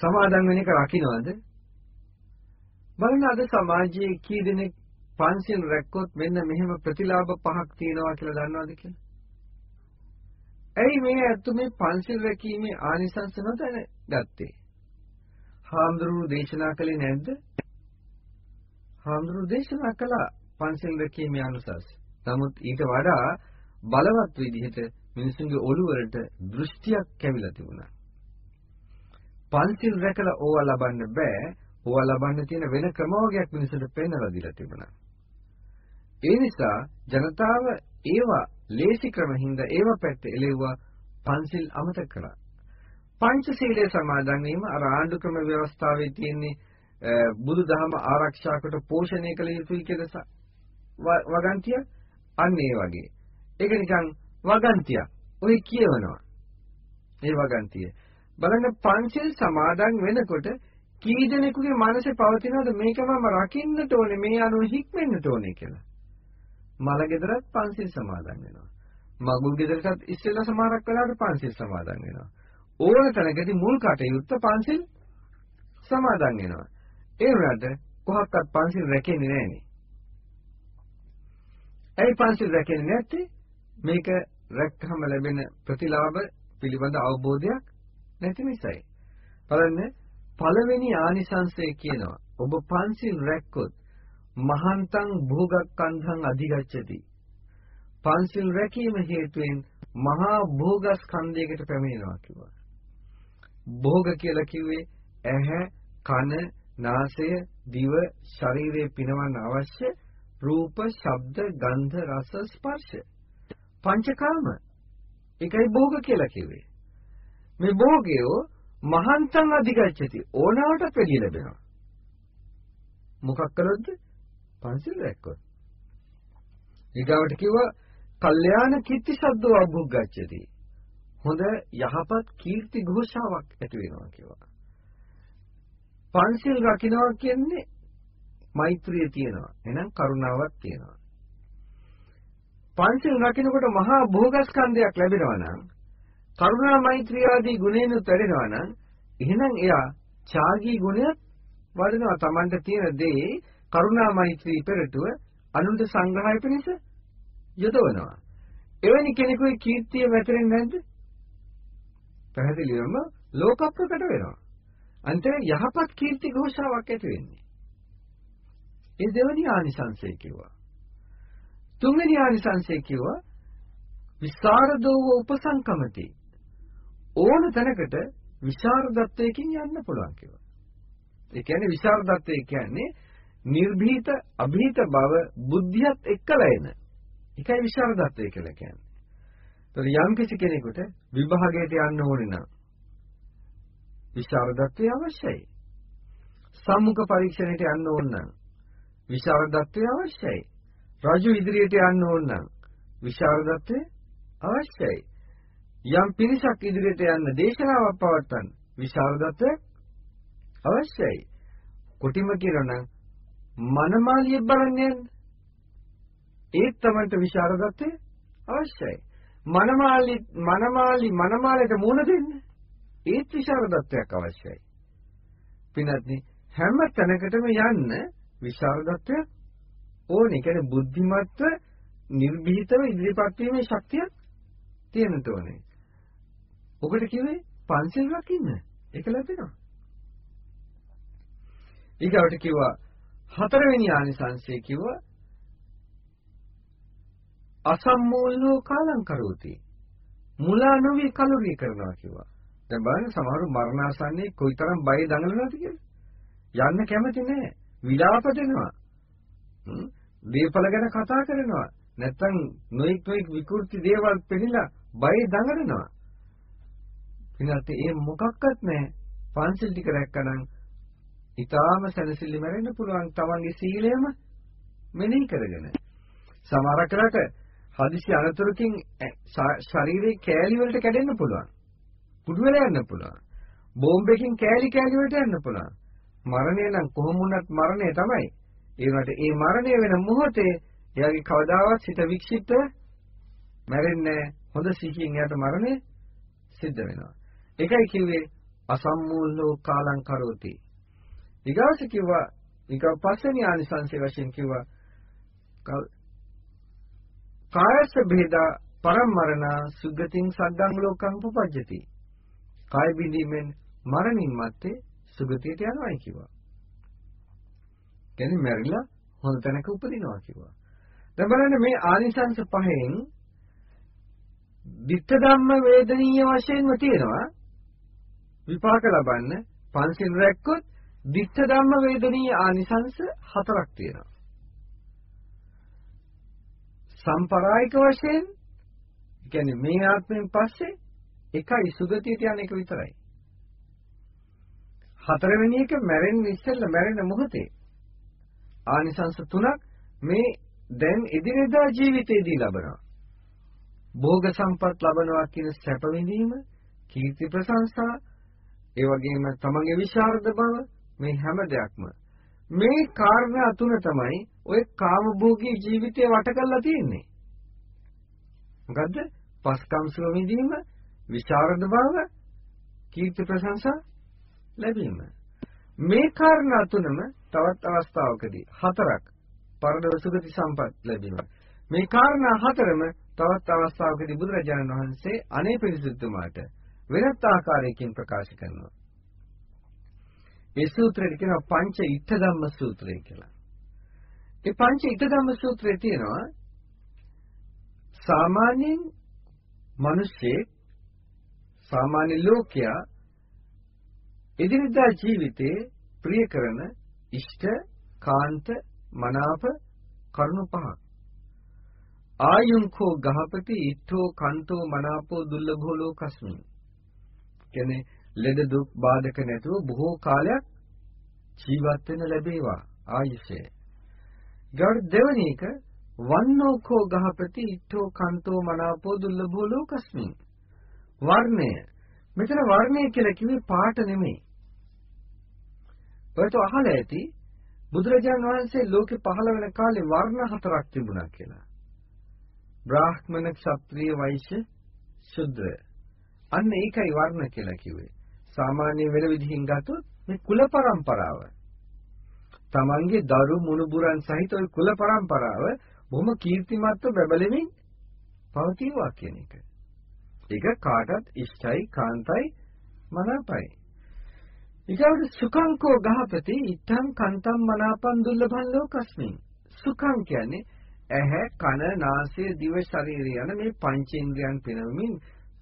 සමාදන් වෙන එක රකින්නවද? බලන්න අද සමාජයේ කී දෙනෙක් පන්සිල් රැක්කොත් මෙන්න මෙහෙම ප්‍රතිලාභ පහක් තියෙනවා කියලා දන්නවද කියලා? ඇයි මේ ඇත්ත මේ පන්සිල් රැකීමේ ආනිසංස නොදැන ගත්තේ? හාමුදුරුවෝ දේශනා කළේ නැද්ද? හාමුදුරුවෝ දේශනා කළා පන්සිල් රැකීමේ අනුසස්. නමුත් ඊට වඩා බලවත් විදිහට මිනිසුන්ගේ ඔළුව වලට දෘෂ්ටියක් කැවිලා තිබුණා. පන්සිල් රැකලා ඕවා ලබන්න බෑ. ඕවා ලබන්න තියෙන වෙන ක්‍රමවර්ගයක් මිනිසුන්ට පෙන්වලා දීලා තිබුණා. ඒ නිසා ජනතාව ඒවා ලේසි ක්‍රම හින්දා ඒවා පැත්තේ එළෙව්වා පන්සිල් අමතක කළා. පංචශීලයේ සමාදන් වීම අර ආණ්ඩු ක්‍රම ව්‍යවස්ථාවේ තියෙන්නේ බුදුදහම ආරක්ෂා කොට පෝෂණය කළ යුතුයි කියලා වගන්තිය අන්න ඒ වගේ. ඒක නිකන් වගන්තියක්. ඔය කියවනවා. ඒ වගන්තිය. බලන්න පංචිල් සමාදන් වෙනකොට කී දෙනෙකුගේ මනසේ පවතිනවද මේක මම රකින්නට ඕනේ මේ අනුව හික්මෙන්නට ඕනේ කියලා. මල ගෙදරත් පංචිල් සමාදන් වෙනවා. මගුල් ගෙදරටත් ඉස්සෙල්ලා සමහරක් වෙලාවට පංචිල් සමාදන් වෙනවා. ඕන තැනකදී මුල් කටයුත්ත පංචිල් සමාදන් වෙනවා. ඒ වුණාට කොහොක්වත් පංචිල් රැකෙන්නේ නැහනේ. ඇයි පංචිල් රැකෙන්නේ නැත්තේ? මේක රැක්කම ලැබෙන ප්‍රතිලාභ පිළිබඳ අවබෝධයක් නැති නිසායි. බලන්න පළවෙනි ආනිසංසය කියනවා. ඔබ පංචිල් රැක්කොත් මහන්තං භෝගක්ඛන්ධං අධිගච්ඡති. පංචිල් රැකීම හේතුවෙන් මහා භෝගස්කන්ධයකට පැමිණෙනවා කිව්වා. භෝග කියලා කිව්වේ ඇහැ, කන, නාසය, දිව, ශරීරය පිනවන්න අවශ්‍ය රූප, ශබ්ද, ගන්ධ, රස, ස්පර්ශ. පංචකාම. ඒකයි භෝග කියලා කිව්වේ. මේ භෝගය මහන්තං අධිගච්ඡති ඕනාවට පිළි ලැබෙනවා. මොකක් කළොත්ද? පංචිල් රැක්කොත්. ඊගාවට කිව්වා කල්යාණ කීර්ති සද්දෝ අභුග්ගච්ඡති. හොඳ යහපත් කීර්ති ഘോഷාවක් ඇති වෙනවා කිව්වා. පංචිල් රකින්නවා කියන්නේ මෛත්‍රිය තියෙනවා. එහෙනම් කරුණාවක් තියෙනවා. පංචිල් රකින්නකොට මහා භෝගස්කන්ධයක් ලැබෙනවා නම් කරුණා මෛත්‍රිය ආදී ගුණෙනුත් වැඩෙනවා නම් එහෙනම් එයා ඡාගී ගුණයක් වඩනවා Tamanට තියෙන දේ කරුණා මෛත්‍රී පෙරටුව අනුන්ට සංග්‍රහය පිණිස යොදවනවා. එවැනි කෙනෙකුගේ කීර්තිය වැටෙන්නේ නැද්ද? පැහැදිලිවම ලෝක ප්‍රකට වෙනවා. අන්තිම යහපත් කීර්ති ഘോഷාවක් ඇති වෙන්නේ. ඒ දෙවැනි ආනිසංසය කිව්වා. තුන්වෙනි ආනිසංසය කිව්වා විසරදෝව උපසංකමති. ඕන තැනකට විශාරදත්වයකින් යන්න පුළුවන් කිව්වා. ඒ කියන්නේ විශාරදත්වය කියන්නේ නිර්භීත અભීත බව බුද්ධියත් එක්කලා එන. ඒකයි විශාරදත්වය කියලා කියන්නේ. ඒතර යම් කිසි කෙනෙකුට විභාගයට යන්න ඕනේ නම් විශාරදත්වය අවශ්‍යයි. සම්මුඛ පරීක්ෂණයට යන්න ඕන නම් විශාරදත්වය අවශ්‍යයි. රජු ඉදිරියට යන්න ඕන නම් විශාරදත්වය අවශ්‍යයි. යම් පිරිසක් ඉදිරියට යන්න දේශනාවක් පවත්වන්න විශාරදත්වය අවශ්‍යයි. කොටිම කියනනම් මනමාලිය බලන්න යන්න. ඒත් තමයි විශාරදත්වය අවශ්‍යයි. මනමාලි මනමාලි මනමාලයට මුණ දෙන්න. ඒත් විශාරදත්වයක් අවශ්‍යයි. පින්වත්නි හැම තැනකටම යන්න විශාරදත්වයක් ඕනේ. ඒ කියන්නේ බුද්ධිමත්ව නිර්භීතව ඉදිරිපත් වීමේ ශක්තියක් තියෙන්න ඕනේ. ඔකට කිව්වේ පංචිල් රකින්න. ඒක ලැබෙනවා. ඊගවට කිව්වා හතරවෙනි ආනිසංසය කිව්වා අසම්මෝලෝ කාලං කරෝති. මුලා නොවි කලුරිය කරනවා කිව්වා. දැන් බලන්න සමහරු මරණාසන්නයේ කොයිතරම් බය දඟලනවද කියලා. යන්න කැමති නෑ. විලාප දෙනවා. දීපල ගැන කතා කරනවා. නැත්තම් නොයික් නොයික් විකෘති දේවල් පෙන්නලා බය දඟලනවා. ඉතින් ඒ මොකක්වත් නැහැ. පංචිල් ටික රැක්කනම් ඊටාම සැනසෙල්ල මැරෙන්න පුළුවන් තමන්ගේ සීලයම මෙනෙහි කරගෙන. සමහර කරට හදිසි අනතුරකින් ශරීරයේ කෑලි වලට කැඩෙන්න පුළුවන්. කුඩු වෙලා යන්න පුළුවන්. බෝම්බකින් කෑලි කෑලි වලට යන්න පුළුවන්. මරණය නම් කොහොම වුණත් මරණය තමයි. ඒ වුණාට ඒ මරණය වෙන මොහොතේ එයාගේ කවදාවත් සිත වික්ෂිප්ත මැරෙන්නේ හොඳ සිහියෙන් එයාට මරණය සිද්ධ වෙනවා. ඒකයි කිව්වේ අසම්මූලෝ කාලං කරෝති. ඊගාස කිව්වා ඊගා පස්වෙනි ආනිසංසය වශයෙන් කිව්වා කායස බෙදා පරමරණ සුගතින් සද්දං ලෝකං උපපජ්ජති. කාය බිඳීමෙන් මරණින් මත්තේ සුගතියට යනවායි කිව්වා. කියන්නේ මැරිලා හොඳ තැනක උපදිනවා කිව්වා. දැන් බලන්න මේ ආනිසංස පහෙන් ditta ධම්ම වේදනීය වශයෙන්ම තියෙනවා විපාක ලබන්න පන්සිල් රැක්කොත් ditta ධම්ම වේදනීය ආනිසංස හතරක් තියෙනවා සම්පරායික වශයෙන් කියන්නේ මේ ආත්මෙන් පස්සේ එකයි සුගතියට යන එක විතරයි හතරවෙනි එක මැරෙන්න ඉස්සෙල්ලා මැරෙන මොහොතේ ආනිසංස තුනක් මේ දැන් එදිනෙදා ජීවිතේදී ලබනවා. භෝග සම්පත් ලබනවා කියන සැප විඳීම, කීර්ති ප්‍රශංසා, ඒ වගේම තමන්ගේ විශාරද බව මේ හැම දෙයක්ම මේ කාරණා තුන තමයි ඔය කාමභෝගී ජීවිතය වට කරලා තියෙන්නේ. මොකද්ද? පස්කම් සුව විඳීම, විශාරද බව, කීර්ති ප්‍රශංසා ලැබීම. මේ කාරණා තුනම තවත් අවස්ථාවකදී හතරක් පරදව සුගති සම්පත් ලැබීම. මේ කාරණා හතරම තවත් අවස්ථාවකදී බුදුරජාණන් වහන්සේ අනේ පිරිසුදුමාට වෙනත් ආකාරයකින් ප්‍රකාශ කරනවා. ඒ සූත්‍රයට කියනවා පංච ඉත්ත ධම්ම සූත්‍රය කියලා. ඒ පංච ඉත්ත ධම්ම සූත්‍රයේ තියෙනවා සාමාන්‍යයෙන් මිනිස්සේ සාමාන්‍ය ලෝකයා එදිනෙදා ජීවිතේ ප්‍රිය කරන ඉෂ්ට කාන්ත මනාප කරුණු පහක් ආයුංකෝ ගහපති ඉත්තෝ කන්තෝ මනාපෝ දුර්ලභෝ ලෝකස්මින් කියන්නේ ලෙඩ දුක් බාධක නැතුව බොහෝ කාලයක් ජීවත් වෙන්න ලැබේවා ආයුෂය. ඊට දෙවෙනි එක වන්නෝකෝ ගහපති ඉත්තෝ කන්තෝ මනාපෝ දුර්ලභෝ ලෝකස්මින් වර්ණය මෙතන වර්ණය කියලා කිව්වේ පාට නෙමෙයි. ඔයත් අහලා ඇති බුදුරජාණන් වහන්සේ ලෝකේ පහළ වෙන කාලේ වර්ණ හතරක් තිබුණා කියලා. බ්‍රාහ්මණ, ක්ෂත්‍රීය, වෛශ්‍ය, ශුද්‍ර. අන්න ඒකයි වර්ණ කියලා කිව්වේ. සාමාන්‍ය වෙන විදිහින් ගත්තොත් මේ කුල પરම්පරාව. Tamange දරු මුණුබුරන් සහිත ওই කුල પરම්පරාව බොහොම කීර්තිමත්ව බබලෙමින් පවතිනවා කියන එක. ඒක කාටත් ඉෂ්ටයි කාන්තයි මනාපයි. ඊගොඩ සුඛංකෝ ගහපති ඊතං කන්තං මනාපං දුල්ලභං ලෝකස්මින්. සුඛං කියන්නේ ඇහැ කන නාසය දිව ශරීරය යන මේ පංචේන්ද්‍රයන් පෙනවමින්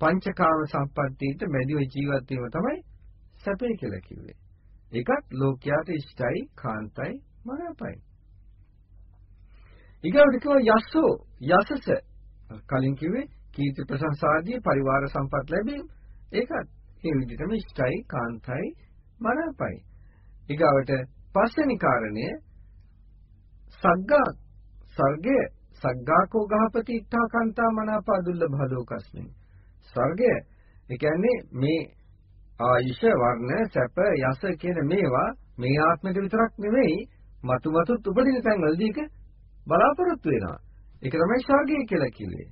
පංචකාම සම්පත්තියට මැදිව ජීවත් වීම තමයි සැපේ කියලා කිව්වේ. ඒකත් ලෝකයට ඉෂ්ටයි කාන්තයි මනාපයි. ඊගොල්ලෝ කිව්වා යසෝ යසස කලින් කිව්වේ කීර්ති ප්‍රශංසාදී පරිවාර සම්පත් ලැබීම ඒකත් මේ විදිහටම ඉෂ්ටයි කාන්තයි මනාපයි ඊගාවට පස්වෙනි කාරණය සග්ගා සර්ගය සග්ගාකෝ ගහපති ඉත්තා කාන්තා මනාපා දුර්ලභ ලෝකස්මින් ස්වර්ගය. ඒ කියන්නේ මේ ආයුෂ වර්ණ සැප යස කියන මේවා මේ ආත්මෙට විතරක් නෙවෙයි මතු මතුත් උපදින තැන්වලදී ඒක බලාපොරොත්තු වෙනවා. ඒක තමයි ස්වර්ගය කියලා කිව්වේ.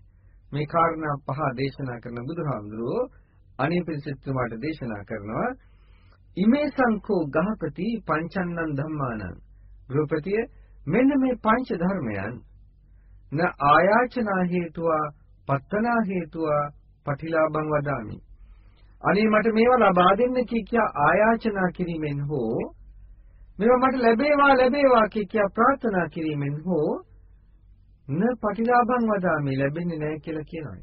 මේ කාරණා පහ දේශනා කරන බුදුහාමුදුරුවෝ අනිපිරිසිතුමාට දේශනා කරනවා ඉමේ සංකෝ ගහපති පංචන්නන් ධම්මානං. ගෘහපතිය මෙන්න මේ පංච ධර්මයන් න ආයාචනා හේතුවා පත්තනා හේතුවා පටිලාභං වදාමි අනේ මට මේවා ලබා දෙන්න කී කියා ආයාචනා කිරීමෙන් හෝ මේවා මට ලැබේවා ලැබේවා කී කියා ප්‍රාර්ථනා කිරීමෙන් හෝ න පටිලාභං වදාමි ලැබෙන්නේ නැහැ කියලා කියනවා.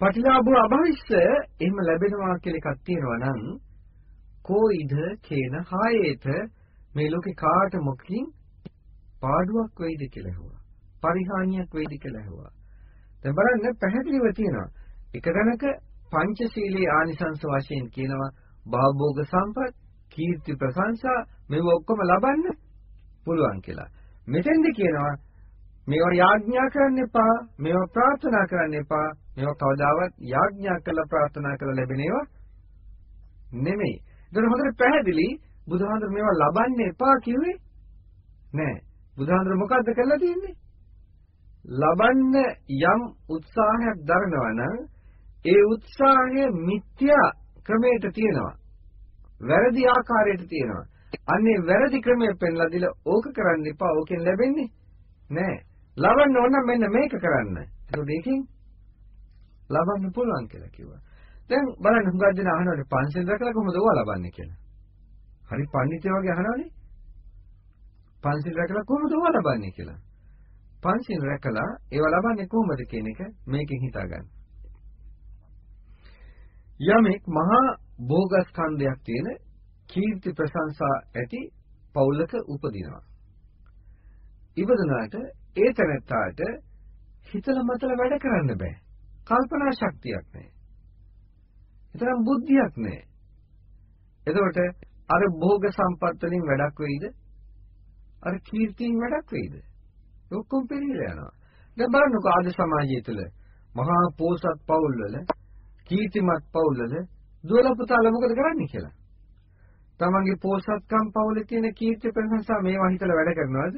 පටිලාභෝ අභවිස්ස එහෙම ලැබෙනවා කියලා එකක් තියෙනවා නම් කෝයිද කේන හායේත මේ ලෝකේ කාට මොකකින් පාඩුවක් වෙයිද කියලා ඇහුවා. පරිහානියක් වෙයිද කියලා ඇහුවා. දැන් බලන්න පැහැදිලිව තියෙනවා. එක තැනක පංචශීලී ආනිසංස වශයෙන් කියනවා භාවෝග සම්පත්, කීර්ති ප්‍රශංසා මේව ඔක්කොම ලබන්න පුළුවන් කියලා. මෙතෙන්ද කියනවා මේවා යාඥා කරන්න එපා මේවා ප්‍රාර්ථනා කරන්න එපා මේවා කවදාවත් යාඥා කරලා ප්‍රාර්ථනා කරලා ලැබෙන ඒවා නෙමෙයි. ඒක හොඳට පැහැදිලි බුදුහාමුදුර මේවා ලබන්න එපා කිව්වේ නෑ. බුදුහාමුදුර මොකද්ද කරලා තියෙන්නේ? ලබන්න යම් උත්සාහයක් දරනවා නම් ඒ උත්සාහය මිත්‍යා ක්‍රමයට තියෙනවා. වැරදි ආකාරයට තියෙනවා. අන්නේ වැරදි ක්‍රමය පෙන්ලා දීලා ඕක කරන්න එපා. ඕකෙන් ලැබෙන්නේ නෑ. ලබන්න ඕන මෙන්න මේක කරන්න. ඒකෝට ඒකෙන් ලබන්න පුළුවන් කියලා කිව්වා. දැන් බලන්න හුඟක් දෙනා අහනවානේ පන්සල් රැකලා කොහොමද ඕවා ලබන්නේ කියලා. හරි පඬිතේ වගේ අහනවානේ. පන්සල් රැකලා කොහොමද ඕවා ලබන්නේ කියලා. පන්සල් රැකලා ඒවා ලබන්නේ කොහොමද කියන එක මේකෙන් හිතාගන්න. යමෙක් මහා භෝගස්කන්ධයක් තියෙන කීර්ති ප්‍රශංසා ඇති පවුලක උපදිනවා. ඉවදනාට ඒ තැනත්තාට හිතල මතල වැඩ කරන්න බෑ. කල්පනා ශක්තියක් නැහැ. ඒතරම් බුද්ධියක් නැහැ. එතකොට අර භෝග සම්පත් වලින් වැඩක් වෙයිද? අර කීර්තියෙන් වැඩක් වෙයිද? ඔක්කොම පිළිලා යනවා. දැන් බලන්නකෝ ආද සමාජය තුළ මහා පෝසත් පවුල්වල කීර්තිමත් පවුල්වල දුවලා පුතාලා මොකද කරන්නේ කියලා. තමන්ගේ පෝසත්කම් පවුලේ තියෙන කීර්ති ප්‍රශංසා මේවා හිතලා වැඩ කරනවද?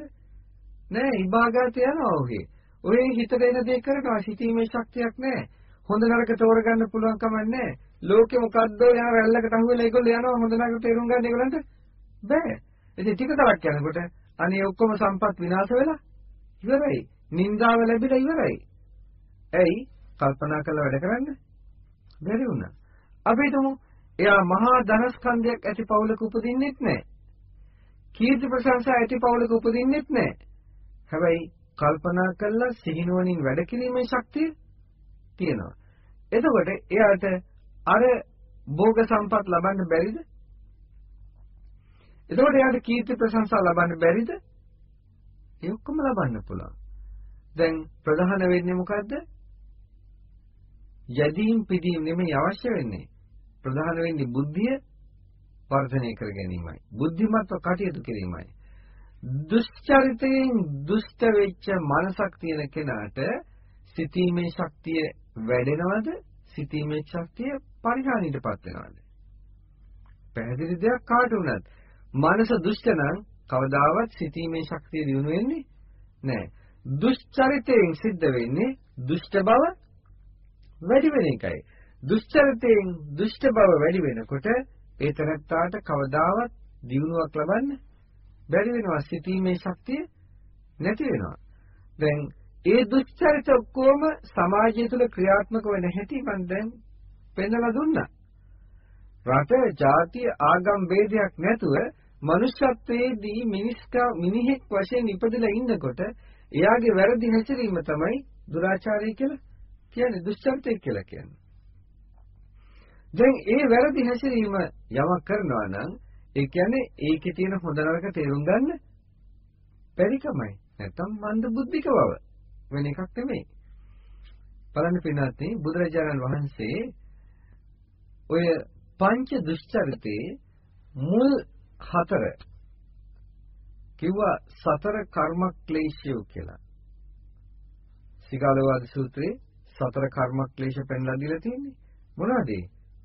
නෑ ඉබාගාත යනවා ඔහේ. ඔය හිතට එන දේ කරනවා සිතීමේ ශක්තියක් නෑ. හොඳ නරක තෝරගන්න පුළුවන් කමක් නෑ. ලෝකෙ මොකද්ද යන රැල්ලකට අහුවෙලා ඒගොල්ලෝ යනවා හොඳ නරක තේරුම් ගන්න ඒගොල්ලන්ට බෑ. ඉතින් ටික තරක් යනකොට අනේ ඔක්කොම සම්පත් විනාශ වෙලා ඉවරයි. නින්දාව ලැබිලා ඉවරයි. ඇයි? කල්පනා කරලා වැඩ කරන්න බැරි වුණා. අපි හිතමු එයා මහා ධනස්කන්ධයක් ඇති පවුලක උපදින්නෙත් නැහැ. කීර්ති ප්‍රශංසා ඇති පවුලක උපදින්නෙත් නැහැ. හැබැයි කල්පනා කළා සිහිනුවණින් වැඩ කිරීමේ ශක්තිය තියෙනවා. එතකොට එයාට අර භෝග සම්පත් ලබන්න බැරිද? එතකොට එයාට කීර්ති ප්‍රශංසා ලබන්න බැරිද? ඒ ඔක්කොම ලබන්න පුළුවන්. දැන් ප්‍රධාන වෙන්නේ මොකද්ද? යදීම් පිදීම් නෙමෙයි අවශ්‍ය වෙන්නේ. ප්‍රධාන වෙන්නේ බුද්ධිය වර්ධනය කර ගැනීමයි. බුද්ධිමත්ව කටයුතු කිරීමයි. දුෂ්චරිතයෙන් දුෂ්ට වෙච්ච මනසක් තියෙන කෙනාට සිතීමේ ශක්තිය වැඩෙනවද? සිතීමේ ශක්තිය පරිහානියටපත් වෙනවද? පැහැදිලි දෙයක් කාට වුණත් මනස දුෂ්ට නම් කවදාවත් සිතීමේ ශක්තිය දිනු වෙන්නේ නැහැ. දුෂ්චරිතයෙන් සිද්ධ වෙන්නේ දුෂ්ට බව වැඩි වෙන එකයි. දුෂ්චරිතයෙන් දුෂ්ට බව වැඩි වෙනකොට ඒ තනත්තාට කවදාවත් දියුණුවක් ලබන්න බැරි වෙනවා සිතීමේ ශක්තිය නැති වෙනවා. දැන් ඒ දුස්චරිත ඔක්කොම සමාජය තුළ ක්‍රියාත්මක වෙන හැටි මම දැන් පෙන්වලා දුන්නා. රට, ජාතිය, ආගම් ભેදයක් නැතුව මනුෂ්‍යත්වයේදී මිනිස්කා මිනිහෙක් වශයෙන් ඉපදලා ඉන්නකොට එයාගේ වැරදි හැසිරීම තමයි දුරාචාරය කියලා කියන්නේ දුෂ්චරිතය කියලා කියන්නේ. දැන් ඒ වැරදි හැසිරීම යමක් කරනවා නම් ඒ කියන්නේ ඒකේ තියෙන හොඳ නරක තේරුම් ගන්න බැරිකමයි. නැත්තම් මන්ද බුද්ධික බව. වෙන එකක් නෙමෙයි. බලන්න පින්වත්නි බුදුරජාණන් වහන්සේ ඔය පංච දුෂ්චරිතේ මුල් හතර කිව්වා සතර කර්ම ක්ලේශය කියලා. සිගාලවාද සූත්‍රයේ සතර කර්ම ක්ලේශ පෙන්ලා දීලා තියෙන්නේ. මොනවද ඒ?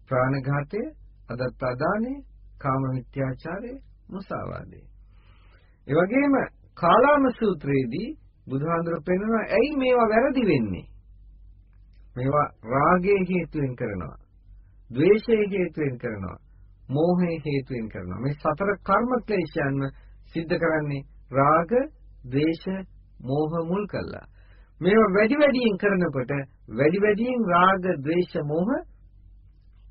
ප්‍රාණඝාතය, අදත්තාදානය, කාම මිත්‍යාචාරය, මුසාවාදය. ඒ වගේම කාලාම සූත්‍රයේදී බුදුහාඳුර පෙන්වනවා ඇයි මේවා වැරදි වෙන්නේ? මේවා රාගයේ හේතුවෙන් කරනවා. ද්වේෂයේ හේතුවෙන් කරනවා. මෝහයේ හේතුවෙන් කරනවා. මේ සතර කර්ම ක්ලේශයන්ම සිද්ධ කරන්නේ රාග, ද්වේෂ, මෝහ මුල් කළා. මේවා වැඩි වැඩියෙන් කරනකොට වැඩි වැඩියෙන් රාග, ද්වේෂ, මෝහ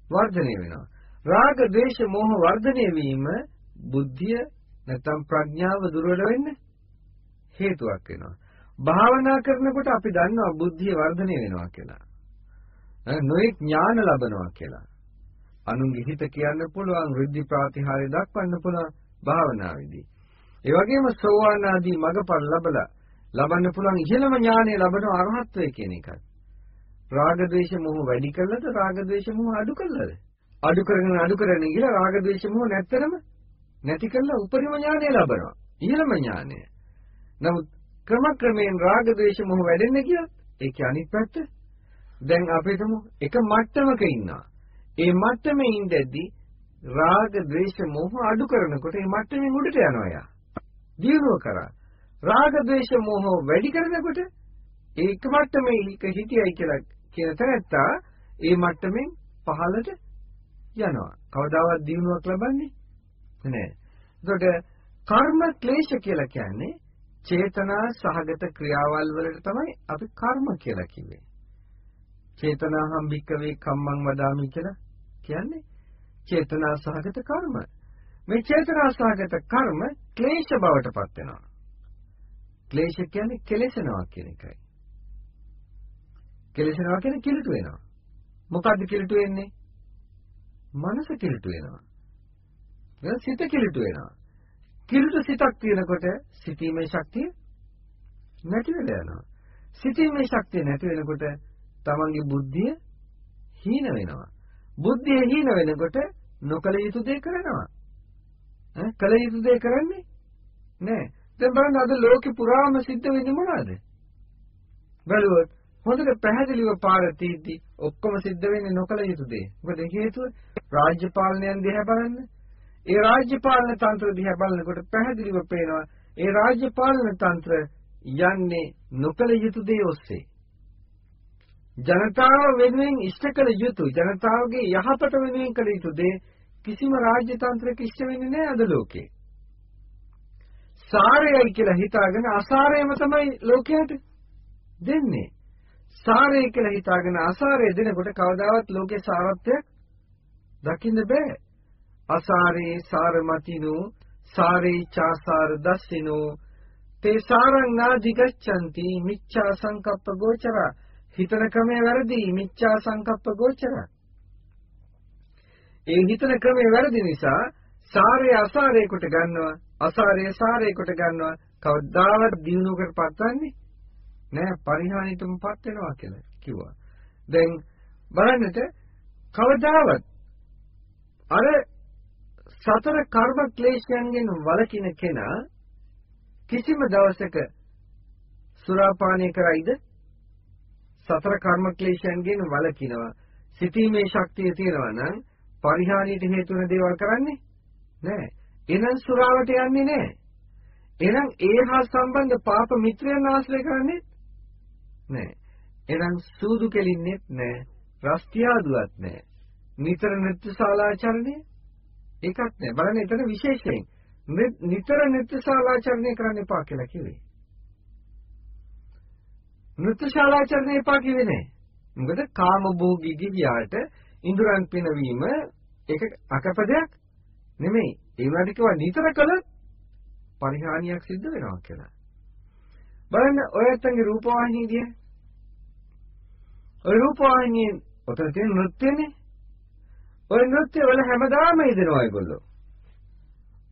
වර්ධනය වෙනවා. රාග, ද්වේෂ, මෝහ වර්ධනය වීම බුද්ධිය නැත්නම් ප්‍රඥාව දුර්වල වෙන්න හේතුවක් වෙනවා. භාවනා කරනකොට අපි දන්නවා බුද්ධිය වර්ධනය වෙනවා කියලා. නොඑක් ඥාන ලබනවා කියලා. අනුන්ගේ හිත කියන්න පුළුවන් ඍද්ධි ප්‍රාතිහාර්ය දක්වන්න පුළුවන් භාවනාවේදී. ඒ වගේම සෝවාන් ආදී මඟපල් ලැබලා ලබන්න පුළුවන් ඉහළම ඥානය ලබන අරහත්ත්වය කියන එකයි. රාග ద్వේෂ මොහ වැඩි කළද රාග ద్వේෂ මොහ අඩු කළද? අඩු කරගෙන අඩු කරගෙන ගිහලා රාග ద్వේෂ මොහ නැත්තරම නැති කළා උපරිම ඥානය ලබනවා. ඉහළම ඥානය. නමුත් ක්‍රමක්‍රමයෙන් රාග ద్వේෂ මොහ වැඩෙන්න කියත් ඒක අනිත් පැත්ත. දැන් අපිටම එක මට්ටමක ඉන්නවා. ඒ මට්ටමේ ඉඳද්දී රාග, ద్వේෂ, මෝහ අඩු කරනකොට ඒ මට්ටමින් උඩට යනවා යා. දියුණුව කරා. රාග, ద్వේෂ, මෝහ වැඩි කරනකොට ඒක මට්ටමේ හිතියයි කියලා කියන තැනත්තා ඒ මට්ටමින් පහළට යනවා. කවදාවත් දියුණුවක් ලබන්නේ නැහැ. එතකොට කර්ම ක්ලේශ කියලා කියන්නේ චේතනා සහගත ක්‍රියාවල් වලට තමයි අපි කර්ම කියලා කිව්වේ. චේතනාහම් භික්කවේ කම්මං වදාමි කියලා කියන්නේ චේතනා සහගත කර්ම. මේ චේතනා සහගත කර්ම ක්ලේශ බවට පත් වෙනවා. ක්ලේශ කියන්නේ කෙලෙසනවා කියන එකයි. කෙලෙසනවා කියන්නේ කිලුට වෙනවා. මොකද්ද කිලුට වෙන්නේ? මනස කිලුට වෙනවා. දැන් සිත කිලුට වෙනවා. කිලුට සිතක් තියෙනකොට සිතීමේ ශක්තිය නැති වෙලා යනවා. සිතීමේ ශක්තිය නැති වෙනකොට තමන්ගේ බුද්ධිය හීන වෙනවා. බුද්ධිය හීන වෙනකොට නොකල යුතු දේ කරනවා. ඈ කල යුතු දේ කරන්නේ නැහැ. දැන් බලන්න අද ලෝකෙ පුරාම සිද්ධ වෙන්නේ මොනවද? බලුවොත් හොඳට පැහැදිලිව පාර තීද්දි ඔක්කොම සිද්ධ වෙන්නේ නොකල යුතු දේ. මොකද හේතුව රාජ්‍ය පාලනයන් දිහා බලන්න. ඒ රාජ්‍ය පාලන තන්ත්‍ර දිහා බලනකොට පැහැදිලිව පේනවා ඒ රාජ්‍ය පාලන තන්ත්‍ර යන්නේ නොකල යුතු දේ ඔස්සේ. ජනතාව වෙනුවෙන් ඉෂ්ට කළ යුතු ජනතාවගේ යහපත වෙනුවෙන් කළ යුතු දේ කිසිම රාජ්‍ය තන්ත්‍රයක ඉෂ්ට වෙන්නේ නැහැ අද ලෝකේ. සාරයයි කියලා හිතාගෙන අසාරයම තමයි ලෝකයට දෙන්නේ. සාරය කියලා හිතාගෙන අසාරය දෙනකොට කවදාවත් ලෝකේ සාරත්වයක් දකින්න බෑ. අසාරේ සාරමතිනෝ සාරේ චාසාර දස්සිනෝ තේ සාරං නාදිගච්ඡanti මිච්ඡා සංකප්ප ගෝචර හිතන ක්‍රමය වැරදි මිච්ඡා සංකප්ප ගෝචර ඒ හිතන ක්‍රමය වැරදි නිසා සාරය අසාරේ කොට ගන්නවා අසාරය සාරේ කොට ගන්නවා. කවදාවත් දිනුවකට පත්වන්නේ නෑ. පරිහානියටමපත් වෙනවා කියලා කිව්වා. දැන් බලන්නට කවදාවත් අර සතර කර්ම ක්ලේශයන්ගෙන් වළකින කෙනා කිසිම දවසක සුරාපානය කරයිද? සතර කර්ම ක්ලේශයන්ගෙන් වළකිනවා. සිතීමේ ශක්තිය තියෙනවා නම් පරිහානියට හේතු වෙන දේවල් කරන්නේ නැහැ. එහෙනම් සුරාවට යන්නේ නැහැ. එහෙනම් ඒ හා සම්බන්ධ පාප මිත්‍රයන් ආශ්‍රය කරන්නේ නැහැ. එහෙනම් සූදු කෙලින්නෙත් නැහැ. රස්තියාදුවත් නැහැ. නිතර නෘත්‍ය ශාලාචරණය ඒකත් නෑ. බලන්න එතන විශේෂයෙන්. නිතර නෘත්‍ය ශාලාචරණය කරන්න එපා කියලා කිව්වේ. නෘත්‍ය ශාලාචරණය එපා කිව්වේ නෑ. මොකද කාම භෝගී ගිවියාට ඉඳුරන් පිනවීම ඒක අකපදයක් නෙමෙයි. ඒ වුණාට කිව්වා නිතර කළොත් පරිහානියක් සිද්ධ වෙනවා කියලා. බලන්න ඔය ඇත්තන්ගේ රූපවාහිනිය දිහා. ඔය රූපවාහිනියෙන් ඔතන තියෙන නෘත්‍යනේ. ඔය නෘත්‍ය වල හැමදාම ඉදෙනවා ඒගොල්ලෝ.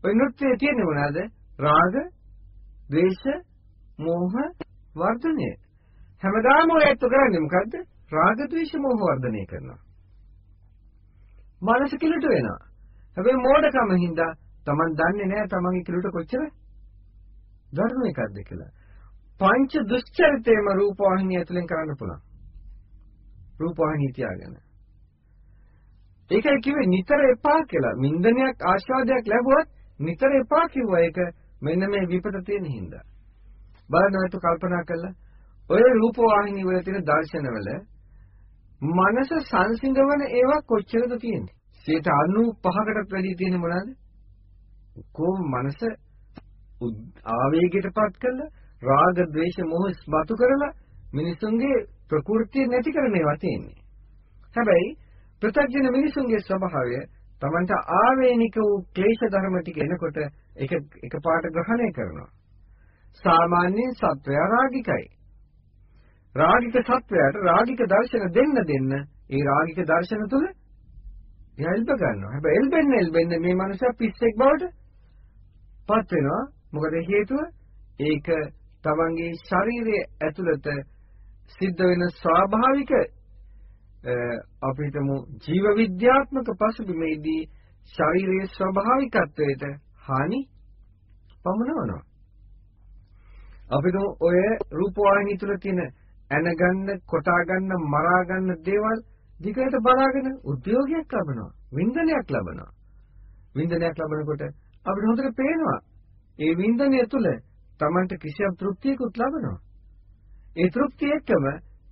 ඔය නෘත්‍යයේ තියෙන්නේ මොනවාද? රාග, ද්වේෂ, මෝහ වර්ධනය. හැමදාම ඔය ඇත්ත කරන්නේ මොකද්ද? රාග, ද්වේෂ, මෝහ වර්ධනය කරනවා. මනස කිලුට වෙනවා. හැබැයි මෝඩකම හින්දා Taman දන්නේ නැහැ Tamanගේ කිලුට කොච්චර ධර්ම එකක්ද කියලා. පංච දුස්චරිතේම රූපවාහිනිය ඇතුලෙන් කරන්න පුළුවන්. රූපවාහිනිය තියාගෙන. ඒකයි කිව්වේ නිතර එපා කියලා. මින්දනයක් ආස්වාදයක් ලැබුවත් නිතර එපා කිව්වා ඒක මෙන්න මේ විපත තියෙන හින්දා. බලන්න ඔයත් කල්පනා කළා. ඔය රූපවාහිනී වල තියෙන දර්ශනවල මනස සංසිඳවන ඒවා කොච්චරද තියෙන්නේ? 95%කටත් වැඩි තියෙන මොනවාද? කොහොම මනස ආවේගයටපත් කරලා රාග, ద్వේෂ, මොහ ස්මතු කරලා මිනිසුන්ගේ ප්‍රകൃතිය නැති කරන ඒවා තියෙන්නේ. හැබැයි ප්‍රත්‍යජන මිනිසුන්ගේ ස්වභාවය තමන්ට ආවේනික වූ ක්ලේශ ධර්ම ටික එනකොට එක එකපාරට ග්‍රහණය කරනවා. සාමාන්‍යයෙන් සත්වයා රාගිකයි. රාගික සත්වයාට රාගික දර්ශන දෙන්න දෙන්න ඒ රාගික දර්ශන තුල එයා එල්බ ගන්නවා. හැබැයි එල්බෙන්න එල්බෙන්න මේ මනුස්සයා පිස්සෙක් බවට පත් වෙනවා. මොකද හේතුව ඒක තමන්ගේ ශරීරයේ ඇතුළත සිද්ධ වෙන ස්වාභාවික අපිටම ජීව විද්‍යාත්මක පසුබිමේදී ශරීරයේ ස්වභාවිකත්වයට හානි පමුණවනවා. අපිට ඔය රූපවාහිනිය තුල තියෙන ඇන ගන්න, කොටා ගන්න, මරා ගන්න දේවල් දිගට බලාගෙන උද්‍යෝගයක් ලබනවා, වින්දනයක් ලබනවා. වින්දනයක් ලබනකොට අපිට හොඳට පේනවා ඒ වින්දනය තුළ Tamanට කිසියම් තෘප්තියකුත් ලබනවා. ඒ තෘප්තිය එක්කම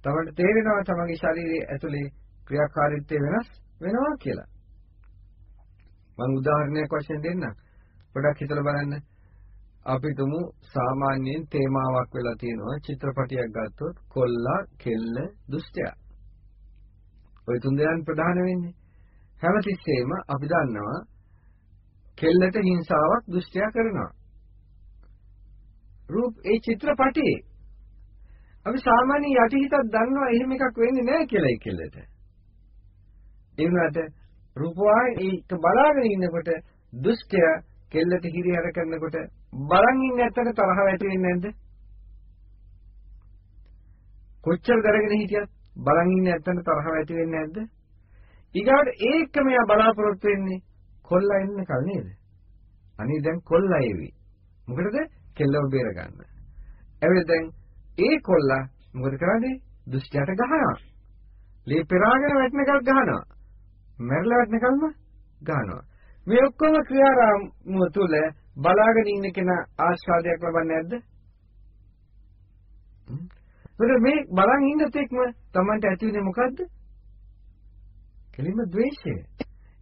Tamanට තේරෙනවා තමන්ගේ ශරීරයේ ඇතුලේ ක්‍රියාකාරීත්වය වෙනස් වෙනවා කියලා. මම උදාහරණයක් වශයෙන් දෙන්නම්. පොඩක් හිතලා බලන්න. අපි තුමු සාමාන්‍යයෙන් තේමාවක් වෙලා තියෙනවා චිත්‍රපටියක් ගත්තොත් කොල්ලා, කෙල්ල, දුෂ්ටයා. ওই තුන් දෙනාන් ප්‍රධාන වෙන්නේ. හැමතිස්සෙම අපි දන්නවා කෙල්ලට හිංසාවක් දුෂ්ටයා කරනවා. රූප ඒ චිත්‍රපටයේ අපි සාමාන්‍ය යටිහිතක් දන්නවා එහෙම එකක් වෙන්නේ නැහැ කියලා ඒ කෙල්ලට. ඒ වුණාට රූපවාහිනී ඒක බලාගෙන ඉන්නකොට දුෂ්ටය කෙල්ලට හිරිහැර කරනකොට බලන් ඉන්න ඇත්තට තරහ ඇති වෙන්නේ නැද්ද? කොච්චර දරගෙන හිටියත් බලන් ඉන්න ඇත්තට තරහ ඇති වෙන්නේ නැද්ද? ඊගාට ඒකම යා බලාපොරොත්තු වෙන්නේ කොල්ලා එන්න කල නේද? අනේ දැන් කොල්ලා එවි. මොකටද? කෙල්ලව බේර ගන්න. එවෙ දැන් ඒ කොල්ලා මොකද කරන්නේ? දුෂ්ටයට ගහනවා. ලේ පෙරාගෙන වැටෙනකල් ගහනවා. මැරලා වැටෙනකල්ම ගහනවා. මේ ඔක්කොම ක්‍රියාරාමුව තුළ බලාගෙන ඉන්න කෙනා ආස්වාදයක් ලබන්නේ නැද්ද? මොකද මේ බලන් ඉන්න තෙක්ම Tamanට ඇති වෙන්නේ මොකද්ද? කෙලින්ම ද්වේෂය.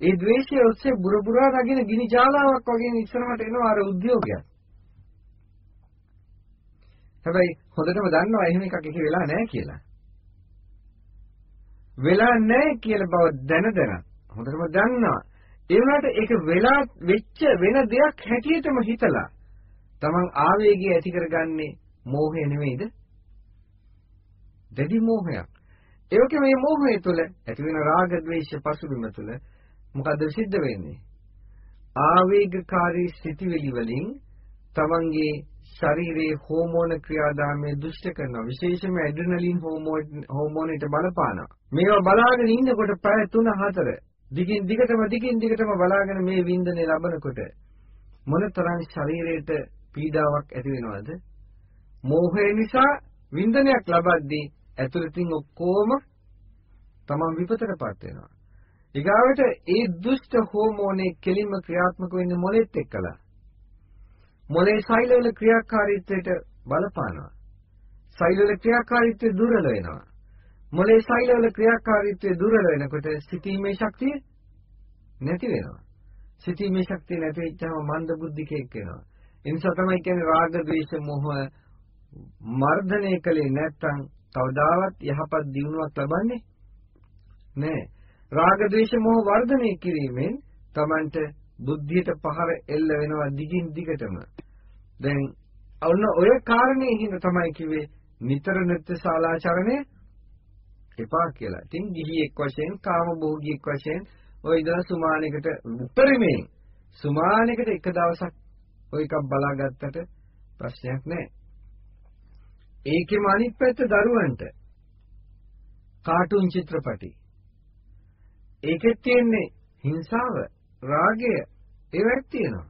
ඒ ද්වේෂය ඔස්සේ බුර බුරා නගින ගිනි ජාලාවක් වගේ ඉස්සරහට එනවා අර උද්‍යෝගයක්. හැබැයි හොඳටම දන්නවා එහෙම එකක් එක වෙලා නැහැ කියලා. වෙලා නැහැ කියලා බව දැන දැන හොඳටම දන්නවා. ඒ වුණාට ඒක වෙලා වෙච්ච වෙන දෙයක් හැටියටම හිතලා තමන් ආවේගය ඇති කරගන්නේ මෝහය නෙමෙයිද? දැඩි මෝහයක්. ඒකේ මේ මෝහය තුළ ඇති වෙන රාග ద్వේෂ පසුබිම තුළ මොකද සිද්ධ වෙන්නේ? ආවේගකාරී සිටිවිලි වලින් තමන්ගේ ශරීරයේ හෝමෝන ක්‍රියාදාමය දුෂ්ට කරනවා. විශේෂයෙන්ම ඇඩ්‍රිනලින් හෝමෝනයට බලපානවා. මේවා බලාගෙන ඉන්නකොට පැය 3-4 දිගින් දිගටම දිගින් දිගටම බලාගෙන මේ වින්දනය ලබනකොට මොනතරම් ශරීරයට පීඩාවක් ඇති වෙනවද? මෝහය නිසා වින්දනයක් ලබද්දී ඇතුළතින් ඔක්කොම තමන් විපතටපත් වෙනවා. ඊගාවට ඒ දුෂ්ට හෝමෝනේ කෙලින්ම ක්‍රියාත්මක වෙන්නේ මොලෙත් එක්කලා. මොලේ සෛලවල ක්‍රියාකාරීත්වයට බලපානවා. සෛලවල ක්‍රියාකාරීත්වය දුර්වල වෙනවා. මොලේ සෛලවල ක්‍රියාකාරීත්වය දුර්වල වෙනකොට සිතීමේ ශක්තිය නැති වෙනවා. සිතීමේ ශක්තිය නැති වෙච්චාම මන්ද බුද්ධිකෙක් වෙනවා. ඒ නිසා තමයි කියන්නේ රාග, ద్వේෂ, මොහ මර්ධනය කලේ නැත්නම් කවදාවත් යහපත් දියුණුවක් ලබන්නේ නැහැ. රාග, ద్వේෂ, මොහ වර්ධනය කිරීමෙන් Tamanට බුද්ධියට පහර එල්ල වෙනවා දිගින් දිගටම. දැන් ඔන්න ඔය කාරණේ හින්දා තමයි කිව්වේ නිතර නිත්‍ය සාලාචරණේ එපා කියලා. ඉතින් ගිහියෙක් වශයෙන් කාම භෝගියෙක් වශයෙන් ඔය ඉඳලා සුමානෙකට උපරිමයෙන් සුමානෙකට එක දවසක් ඔය එකක් බලාගත්තට ප්‍රශ්නයක් නැහැ. ඒකෙම අනිත් පැත්ත දරුවන්ට කාටුන් චිත්‍රපටි. ඒකෙත් තියෙන්නේ හිංසාව, රාගය, ඒවත් තියෙනවා.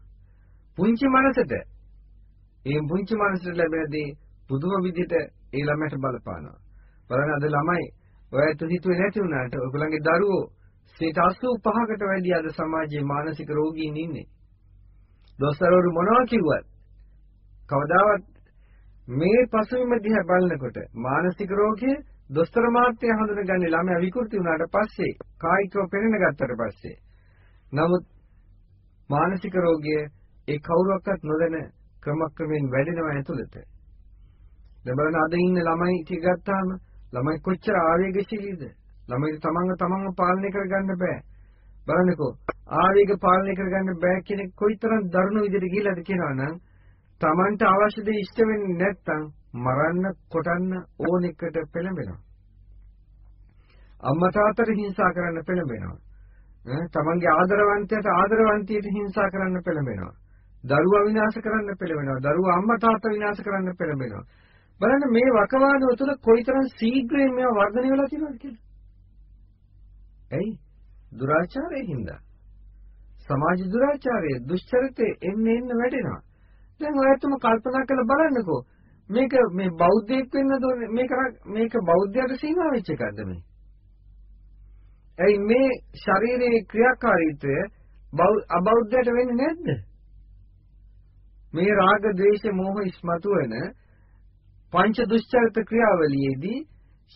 පුංචි මනසට ඒ පුංචි මනසට ලැබෙන දේ පුදුම විදිහට ඒ ළමයට බලපානවා. බලන්න අද ළමයි ඔයත් හිතුවේ නැති වුණාට ඔයගොල්ලන්ගේ දරුවෝ 85කට වැඩි අද සමාජයේ මානසික රෝගීන් ඉන්නේ. දොස්තරවරු මොනවා කිව්වත් කවදාවත් මේ පසුබිම දිහා බලනකොට මානසික රෝගය දොස්තර මාත්‍ය හඳුනගන්නේ ළමයා විකෘති වුණාට පස්සේ කායිකව පෙනෙන ගත්තට පස්සේ. නමුත් මානසික රෝගය ඒ කවුරුවක්වත් නොදැන ක්‍රමක්‍රමයෙන් වැඩෙනවා ඇතුළත. දැන් බලන්න අද ඉන්න ළමයි ටික ගත්තාම ළමයි කොච්චර ආවේගශීලීද? ළමයිට තමන්ව තමන්ව පාලනය කරගන්න බෑ. බලන්නකෝ ආවේග පාලනය කරගන්න බෑ කෙනෙක් කොයිතරම් දරුණු විදිහට ගිහිලාද කියනවනම් තමන්ට අවශ්‍ය දේ ඉෂ්ට වෙන්නේ නැත්නම් මරන්න කොටන්න ඕන එකට පෙළඹෙනවා. අම්මා තාත්තට හිංසා කරන්න පෙළඹෙනවා. තමන්ගේ ආදරවන්තයට ආදරවන්තියට හිංසා කරන්න පෙළඹෙනවා. දරුවා විනාශ කරන්න පෙළඹෙනවා. දරුවා අම්මා තාත්තා විනාශ කරන්න පෙළඹෙනවා. බලන්න මේ වකවානුව තුළ කොයිතරම් ශීඝ්‍රයෙන් මේවා වර්ධනය වෙලා තියෙනවද කියලා. ඇයි? දුරාචාරයෙන් හින්දා. සමාජ දුරාචාරය, දුෂ්චරිතය එන්න එන්න වැඩෙනවා. දැන් ඔයත්ම කල්පනා කරලා බලන්නකෝ. මේක මේ බෞද්ධයෙක් වෙන්න ඕනේ මේක මේක බෞද්ධයට සීමා වෙච්ච එකක්ද මේ? ඇයි මේ ශරීරයේ ක්‍රියාකාරීත්වය අබෞද්ධයට වෙන්නේ නැද්ද? මේ රාග, ద్వේෂ, මෝහ ඉස්මතු වෙන පංච දුෂ්චරිත ක්‍රියාවලියේදී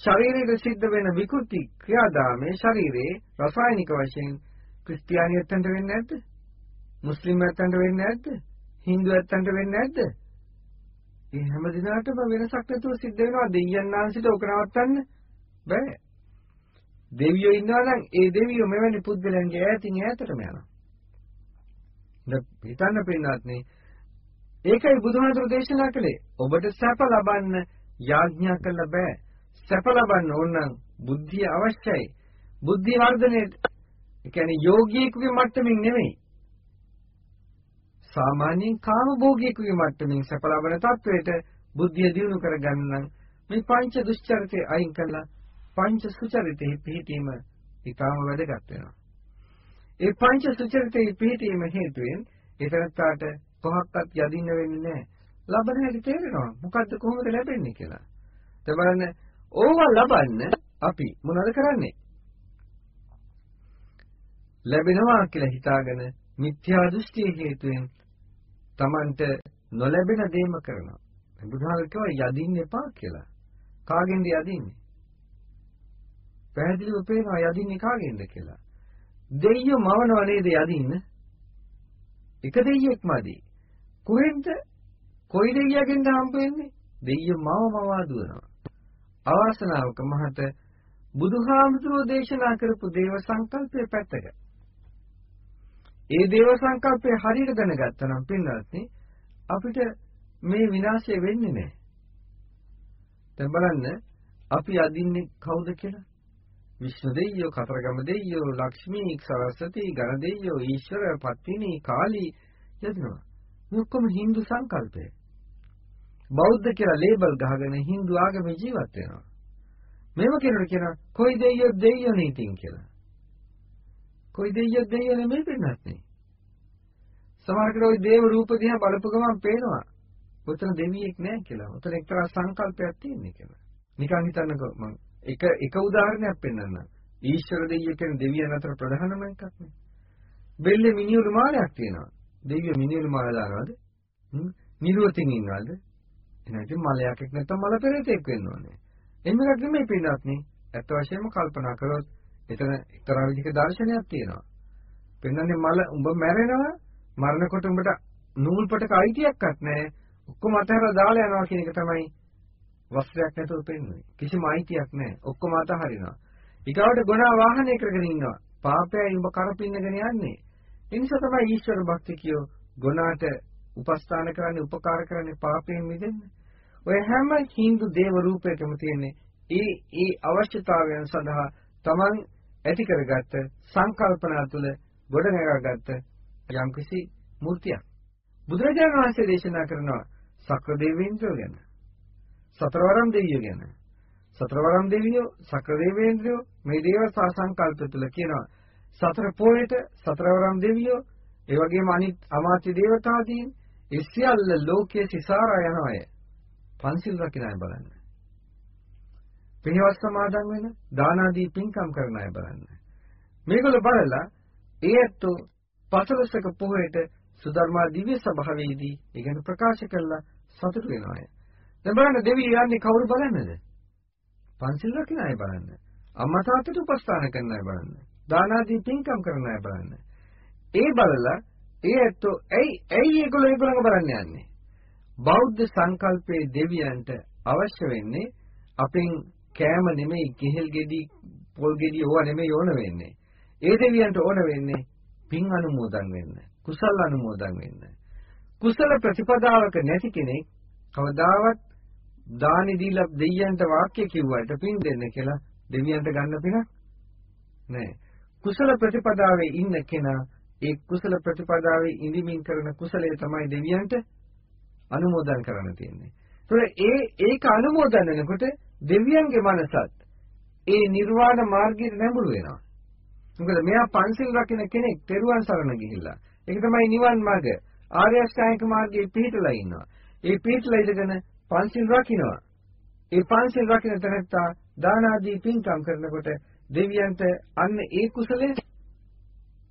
ශරීරයේ සිද්ධ වෙන විකෘති ක්‍රියාදාමයේ ශරීරයේ රසායනික වශයෙන් ක්‍රිස්තියානියන්ට වෙන්නේ නැද්ද? මුස්ලිම්යන්ට වෙන්නේ නැද්ද? හින්දුයන්ට වෙන්නේ නැද්ද? ඒ හැම දිනකටම වෙනසක් නැතුව සිද්ධ වෙනවා දෙයයන් ආංශිට ඔක නවත්තන්න බෑ. දෙවියෝ ඉන්නවා නම් ඒ දෙවියෝ මෙවැනි පුද්ගලයන්ගේ ඈතින් ඈතටම යනවා. දැන් හිතන්න පින්නත් නේ ඒකයි බුදුහාමුදුරු දේශනා කළේ. ඔබට සැප ලබන්න යාඥා කළ බෑ. සැප ලබන්න ඕන නම් බුද්ධිය අවශ්‍යයි. බුද්ධි වර්ධනයේ ඒ කියන්නේ යෝගීකුගේ මට්ටමින් නෙමෙයි. සාමාන්‍යයෙන් කාම භෝගීකුගේ මට්ටමින් සැප ලබන තත්වයට බුද්ධිය දියුණු කරගන්න නම් මේ පංච දුෂ්චරිතේ අයින් කළා පංච සුචරිතේ පිහිටීම ඊටම වැදගත් වෙනවා. ඒ පංච සුචරිතේ පිහිටීම හේතුවෙන් ඒතරත්තාට කොහොක්වත් යදින්න වෙන්නේ නැහැ. ලබන හැටි තේරෙනවා. මොකද්ද කොහොමද ලැබෙන්නේ කියලා. දැන් බලන්න ඕවා ලබන්න අපි මොනවද කරන්නේ? ලැබෙනවා කියලා හිතාගෙන මිත්‍යා දෘෂ්ටිය හේතුවෙන් Tamanට නොලැබෙන දේම කරනවා. බුදුහාම කියවා යදින්න එපා කියලා. කාගෙන්ද යදින්නේ? පැහැදිලිව පේනවා යදින්නේ කාගෙන්ද කියලා. දෙයියෝ මවනව නේද යදින්න? එක දෙයියෙක්මදී. කොහෙන්ද කොයි දෙයියගෙන්ද හම්බ වෙන්නේ? දෙයියෝ මව මවා දුවනවා. අවාසනාවක මහත බුදුහාමුදුරෝ දේශනා කරපු දේව සංකල්පයේ පැත්තක. ඒ දේව සංකල්පය හරියට දැනගත්තා නම් පින්වත්නි අපිට මේ විනාශය වෙන්නේ නැහැ. දැන් බලන්න අපි අදින්නේ කවුද කියලා? විෂ්ණු දෙවියෝ, කතරගම දෙවියෝ, ලක්ෂ්මී, සරස්වති, ගණ දෙවියෝ, ඊශ්වර, පත්තිනි, කාලී යදිනවා. මේ ඔක්කොම Hindu සංකල්පය. බෞද්ධ කියලා ලේබල් ගහගෙන Hindu ආගමේ ජීවත් වෙනවා. මේව කෙනෙකුට කියනවා කොයි දෙයියෝ දෙයියෝ නීතින් කියලා. කොයි දෙයියෝ දෙයියෝ නෙමෙයි පින්නත් නේ. සමහරකට ওই දේව රූප දිහා බලපු ගමන් පේනවා. උතන දෙවියෙක් නෑ කියලා. උතන එක්තරා සංකල්පයක් තියෙන්නේ කියලා. නිකන් හිතන්නකෝ මම එක එක උදාහරණයක් පෙන්නන්න. ඊශ්වර දෙවිය කියන්නේ දෙවියන් අතර ප්‍රධානම එකක් නේ. බෙල්ලේ මිනිහුරු මාලයක් තියෙනවා. දෙවියෝ මිනිහුරු මාල දානවද? නිරුවතින් ඉන්නවද? එහෙනම් ඉතින් මලයක්ෙක් නැත්නම් මල පෙරේතෙක් වෙන්න ඕනේ. එහෙම එකක් නෙමෙයි පින්නත් නේ. ඇත්ත වශයෙන්ම කල්පනා කරොත් එතන එක්තරා විදිහක දර්ශනයක් තියෙනවා. පෙන්වන්නේ මල උඹ මැරෙනවා මරණකොට උඹට නූල් පටක අයිතියක්වත් නැහැ. ඔක්කොම අතහැරලා දාලා යනවා කියන එක තමයි වස්ත්‍රයක් නැතුව පෙන්වන්නේ. කිසිම අයිතියක් නැහැ. ඔක්කොම අතහරිනවා. ඊගාවට ගුණා වාහනය කරගෙන ඉන්නවා. පාපයයි උඹ කරපින්නගෙන යන්නේ. ඒ නිසා තමයි ඊශ්වර භක්තිකයෝ ගුණාට උපස්ථාන කරන්නේ උපකාර කරන්නේ පාපයෙන් මිදෙන්න. ඔය හැම Hindu දේව රූපයකම තියෙන්නේ ඒ ඒ අවශ්‍යතාවයන් සඳහා Taman ඇති කරගත්ත සංකල්පනා තුළ ගොඩනගාගත්ත යම්කිසි මූර්තියක්. බුදුරජාණන් වහන්සේ දේශනා කරනවා සක්‍ර දෙවියන්ද්‍රයෝ ගැන. සතරවරම් දෙවියෝ ගැන. සතරවරම් දෙවියෝ සක්‍ර දෙවියන්ද්‍රයෝ මේ දේව සංකල්ප තුළ කියනවා සතර පොයට සතරවරම් දෙවියෝ ඒ වගේම අනිත් අමාත්‍ය දේවතාදීන් ඒ සියල්ල ලෝකයේ සිසාරා යන අය පන්සිල් රකින්න අය බලන්න. පින්වත් සමාදන් වෙන දාන ආදී පින්කම් කරන අය බලන්න. මේගොල්ල බලලා ඒ ඇත්තෝ පසළොස්වක පොහොයට සුධර්මා දිව්‍ය සභාවේදී ඒ ගැන ප්‍රකාශ කළා සතුටු වෙනවා අය. දැන් බලන්න දෙවියෝ යන්නේ කවුරු බලන්නද? පන්සිල් රකින්න අය බලන්න. අම්මා තාත්තට උපස්ථාන කරන අය බලන්න. දාන ආදී පින්කම් කරන අය බලන්න. ඒ බලලා ඒ ඇත්තෝ ඇයි ඇයි ඒගොල්ලෝ ඒගොල්ලන්ව බලන්න යන්නේ? බෞද්ධ සංකල්පයේ දෙවියන්ට අවශ්‍ය වෙන්නේ අපෙන් කෑම නෙමෙයි කෙහෙල් ගෙඩි පොල් ගෙඩි ඕවා නෙමෙයි ඕන වෙන්නේ. ඒ දෙවියන්ට ඕන වෙන්නේ පින් අනුමෝදන් වෙන්න. කුසල අනුමෝදන් වෙන්න. කුසල ප්‍රතිපදාවක නැති කෙනෙක් කවදාවත් දානි දීලා දෙවියන්ට වාක්‍ය කිව්වට පින් දෙන්න කියලා දෙවියන්ට ගන්න පිනක් නෑ. කුසල ප්‍රතිපදාවේ ඉන්න කෙනා ඒ කුසල ප්‍රතිපදාවේ ඉඳිමින් කරන කුසලයේ තමයි දෙවියන්ට අනුමෝදන් කරන්න තියෙන්නේ. ඒතකොට ඒ ඒක අනුමෝදන් වෙනකොට දෙවියන්ගේ මනසත් ඒ නිර්වාණ මාර්ගයට නැඹුරු වෙනවා. මොකද මෙයා පන්සිල් රකින්න කෙනෙක් තෙරුවන් සරණ ගිහිල්ලා. ඒක තමයි නිවන් මාර්ග. ආර්ය අෂ්ටාංගික මාර්ගයේ පිහිටලා ඉන්නවා. ඒ පිහිටලා ඉඳගෙන පන්සිල් රකින්නවා. ඒ පන්සිල් රකින්න තැනත්තා දාන ආදී පින්කම් කරනකොට දෙවියන්ට අන්න ඒ කුසලයේ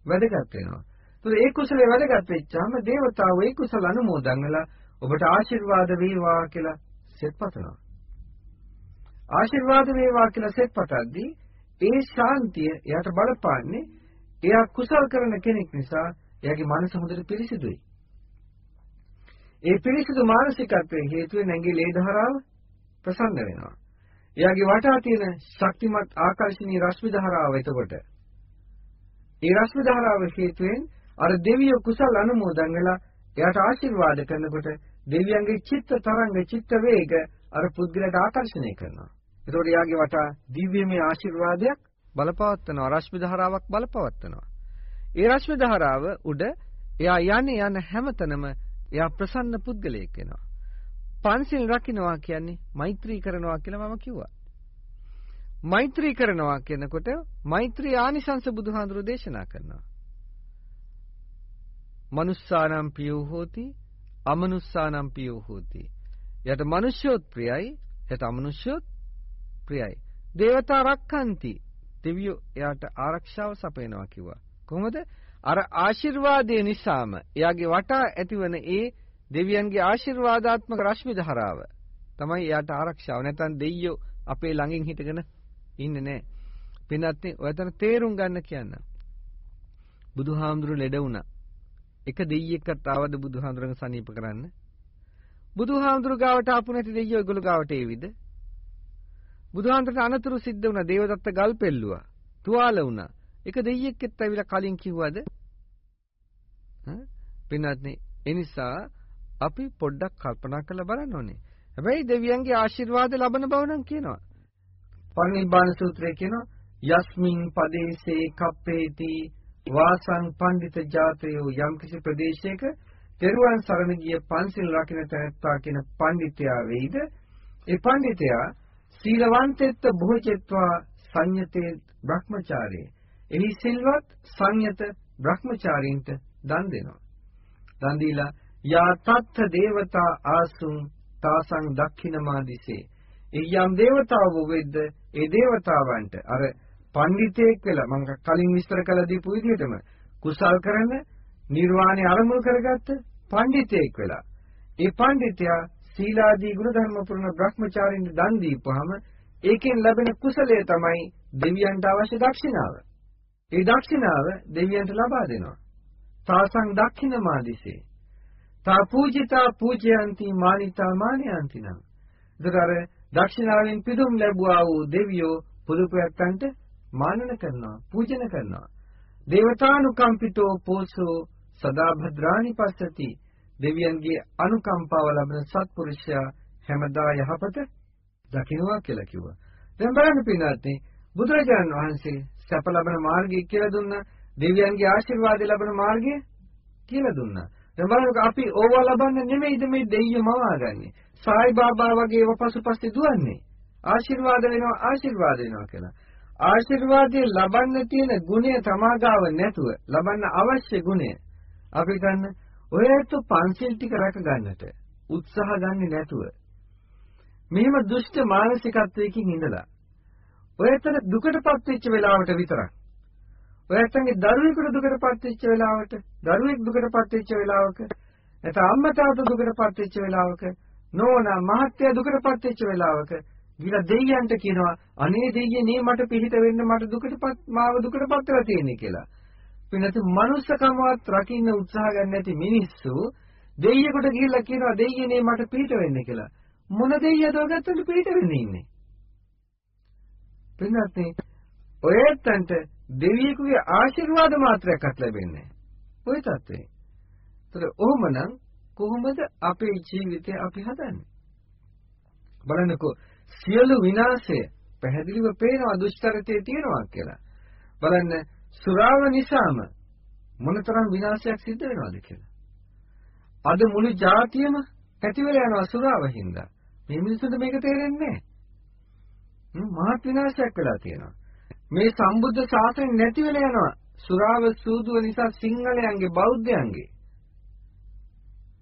වැදගත් වෙනවා. ඒත් ඒ කුසලයේ වැදගත් වෙච්චාම දේවතාවෝ ඒ කුසල අනුමෝදන් වෙලා ඔබට ආශිර්වාද වේවා කියලා සෙත් පතනවා. ආශිර්වාද වේවා කියලා සෙත් පතද්දී ඒ ශාන්තිය එයාට බලපාන්නේ එයා කුසල් කරන කෙනෙක් නිසා එයාගේ මනස හොඳට පිරිසිදුයි. ඒ පිරිසිදු මානසිකත්වයේ හේතුවෙන් ඇඟේ ලේ ධාරාව ප්‍රසන්න වෙනවා. එයාගේ වටා තියෙන ශක්තිමත් ආකර්ෂණීය රශ්මි ධාරාව එතකොට. ඒ රශ්මි ධාරාව හේතුවෙන් අර දෙවියෝ කුසල් අනුමෝදන් වෙලා එයාට ආශිර්වාද කරනකොට දෙවියන්ගේ චිත්ත තරංග චිත්ත වේග අර පුද්ගලයාට ආකර්ෂණය කරනවා. ඒතකොට එයාගේ වටා දිව්‍යමය ආශිර්වාදයක් බලපවත්වනවා රශ්මි ධාරාවක් බලපවත්වනවා. ඒ රශ්මි ධාරාව උඩ එයා යන්නේ යන හැමතැනම එයා ප්‍රසන්න පුද්ගලයෙක් වෙනවා. පන්සිල් රකින්නවා කියන්නේ මෛත්‍රී කරනවා කියලා මම කිව්වා. මෛත්‍රී කරනවා කියනකොට මෛත්‍රී ආනිසංස බුදුහාඳුරු දේශනා කරනවා. මනුස්සානම් පියෝ හෝති අමනුස්සානම් පියෝ හෝති. යට මනුෂ්‍යොත් ප්‍රියයි යට අමනුෂ්‍යොත් ප්‍රියයි. දේවතා රක්칸ති. දෙවියෝ එයාට ආරක්ෂාව සපයනවා කිව්වා. කොහොමද? අර ආශිර්වාදය නිසාම එයාගේ වටා ඇතිවන ඒ දෙවියන්ගේ ආශිර්වාදාත්මක රශ්මි ධාරාව තමයි එයාට ආරක්ෂාව. නැත්නම් දෙයියෝ අපේ ළඟින් හිටගෙන ඉන්නේ නැහැ. පින්වත්නි, ඔයතන තේරුම් ගන්න කියන්න. බුදුහාමුදුරු ලෙඩ වුණා. එක දෙයියෙක්වත් ආවද බුදුහාමුදුරන් සනීප කරන්න? බුදුහාමුදුරු ගාවට ආපු නැති දෙයියෝ ඒගොල්ලෝ ගාවට එවිද? බුදුහාමුදුරට අනතුරු සිද්ධ වුණා. දේවදත්ත ගල් පෙල්ලුවා. තුවාල වුණා. එක දෙයියෙක්ෙත් ඇවිල්ලා කලින් කිව්වද? හ්ම්? පින්වත්නි, ඒ නිසා අපි පොඩ්ඩක් කල්පනා කරලා බලන්න ඕනේ. හැබැයි දෙවියන්ගේ ආශිර්වාද ලබන බව නම් කියනවා. පරිනිබ්බාන සූත්‍රයේ කියනවා යස්මින් පදේසේ කප්පේති වාසං පඬිත ජාතයෝ යම්කිසි ප්‍රදේශයක තෙරුවන් සරණ ගිය පන්සිල් රකින්න තැනැත්තා කියන පඬිතයා වෙයිද ඒ පඬිතයා සීලවන්තෙත්ත බොහෝචෙත්වා සංයතේ බ්‍රහ්මචාරී එහි සිල්වත් සංයත බ්‍රහ්මචාරීන්ට දන් දෙනවා දන් දීලා යා තත්ත දේවතා ආසුං තාසං දක්ඛිනමාදිසේ එයම් දේවතාවෝ වෙද්ද ඒ දේවතාවන්ට අර පඬිතෙක් වෙලා මම කලින් විස්තර කළ දීපු විදිහටම කුසල් කරන නිර්වාණය අරමුණු කරගත්ත පඬිතෙක් වෙලා ඒ පඬිතයා සීලාදී ගුණධර්ම පුරන බ්‍රහ්මචාරින්ට දන් දීපුවාම ඒකෙන් ලැබෙන කුසලය තමයි දෙවියන්ට අවශ්‍ය දක්ෂිනාව. ඒ දක්ෂිනාව දෙවියන්ට ලබා දෙනවා. තාසං දක්ඛිනමාදිසේ. තා පූජිතා පූජයන්ති මානිතා මානයන්ති නම්. ඒතර දක්ෂිනාවෙන් පිදුම් ලැබුවා වූ දෙවියෝ පුදුපයත්තන්ට මානන කරනවා, පූජන කරනවා. දේවතානුකම්පිතෝ පෝසෝ සදා භද්‍රානි පස්සති දෙවියන්ගේ අනුකම්පාව ලබන සත්පුරුෂයා හැමදා යහපත දකින්නවා කියලා කිව්වා. දැන් බලන්න පින්වත්නි බුදුරජාණන් වහන්සේ සැප ලබන මාර්ගය කියලා දුන්නා. දෙවියන්ගේ ආශිර්වාද ලබන මාර්ගය කියලා දුන්නා. දැන් බලන්නකෝ අපි ඕවා ලබන්න නෙමෙයිද මේ දෙයියෝ මවාගන්නේ. සායි බාබා වගේ වපසුපස්සේ දුවන්නේ. ආශිර්වාද වෙනවා ආශිර්වාද වෙනවා කියලා. ආශිර්වාදයේ ලබන්න තියෙන ගුණය තමාගාව නැතුව ලබන්න අවශ්‍ය ගුණය අපි ගන්න ඔයත් පන්සිල් ටික රැක ගන්නට උත්සාහ ගන්නේ නැතුව මෙහෙම දුෂ්ට මානසිකත්වයකින් ඉඳලා ඔයතර දුකටපත් වෙච්ච වෙලාවට විතරක් ඔයත්තන්ගේ දරුවෙකුට දුකටපත් වෙච්ච වෙලාවට දරුවෙක් දුකටපත් වෙච්ච වෙලාවක නැත්නම් අම්මා තාත්තා දුකටපත් වෙච්ච වෙලාවක නෝනා මහත්තයා දුකටපත් වෙච්ච වෙලාවක ගිහලා දෙයියන්ට කියනවා අනේ දෙයියනේ මට පිහිට වෙන්න මට දුකටපත් මාව දුකටපත් වෙලා තියෙන්නේ කියලා. පින්නත් මනුස්සකමවත් රකින්න උත්සාහ ගන්න නැති මිනිස්සු දෙයියෙකුට ගිහිල්ලා කියනවා දෙයියනේ මට පිහිට වෙන්න කියලා. මොන දෙයියද ඔයගත්තට පිහිට වෙන්නේ ඉන්නේ? පින්නත් ඔයත්තන්ට දෙවියෙකුගේ ආශිර්වාද මාත්‍රයක්වත් ලැබෙන්නේ නැහැ. ওই තත්ත්වේ. ඒතර ඔහොමනම් කොහොමද අපේ ජීවිතය අපි හදන්නේ? බලන්නකෝ සියලු විනාශය පැහැදිලිව පේනවා දුෂ්කරතේ තියෙනවා කියලා. බලන්න සුරාව නිසාම මොනතරම් විනාශයක් සිද්ධ වෙනවද කියලා. අද මුළු ජාතියම පැතිවලා යනවා සුරාව හින්දා. මේ මිනිස්සුන්ට මේක තේරෙන්නේ නැහැ. මහත් විනාශයක් වෙලා තියෙනවා. මේ සම්බුද්ධ ශාසනය නැති වෙලා යනවා. සුරාව සූදුව නිසා සිංහලයන්ගේ බෞද්ධයන්ගේ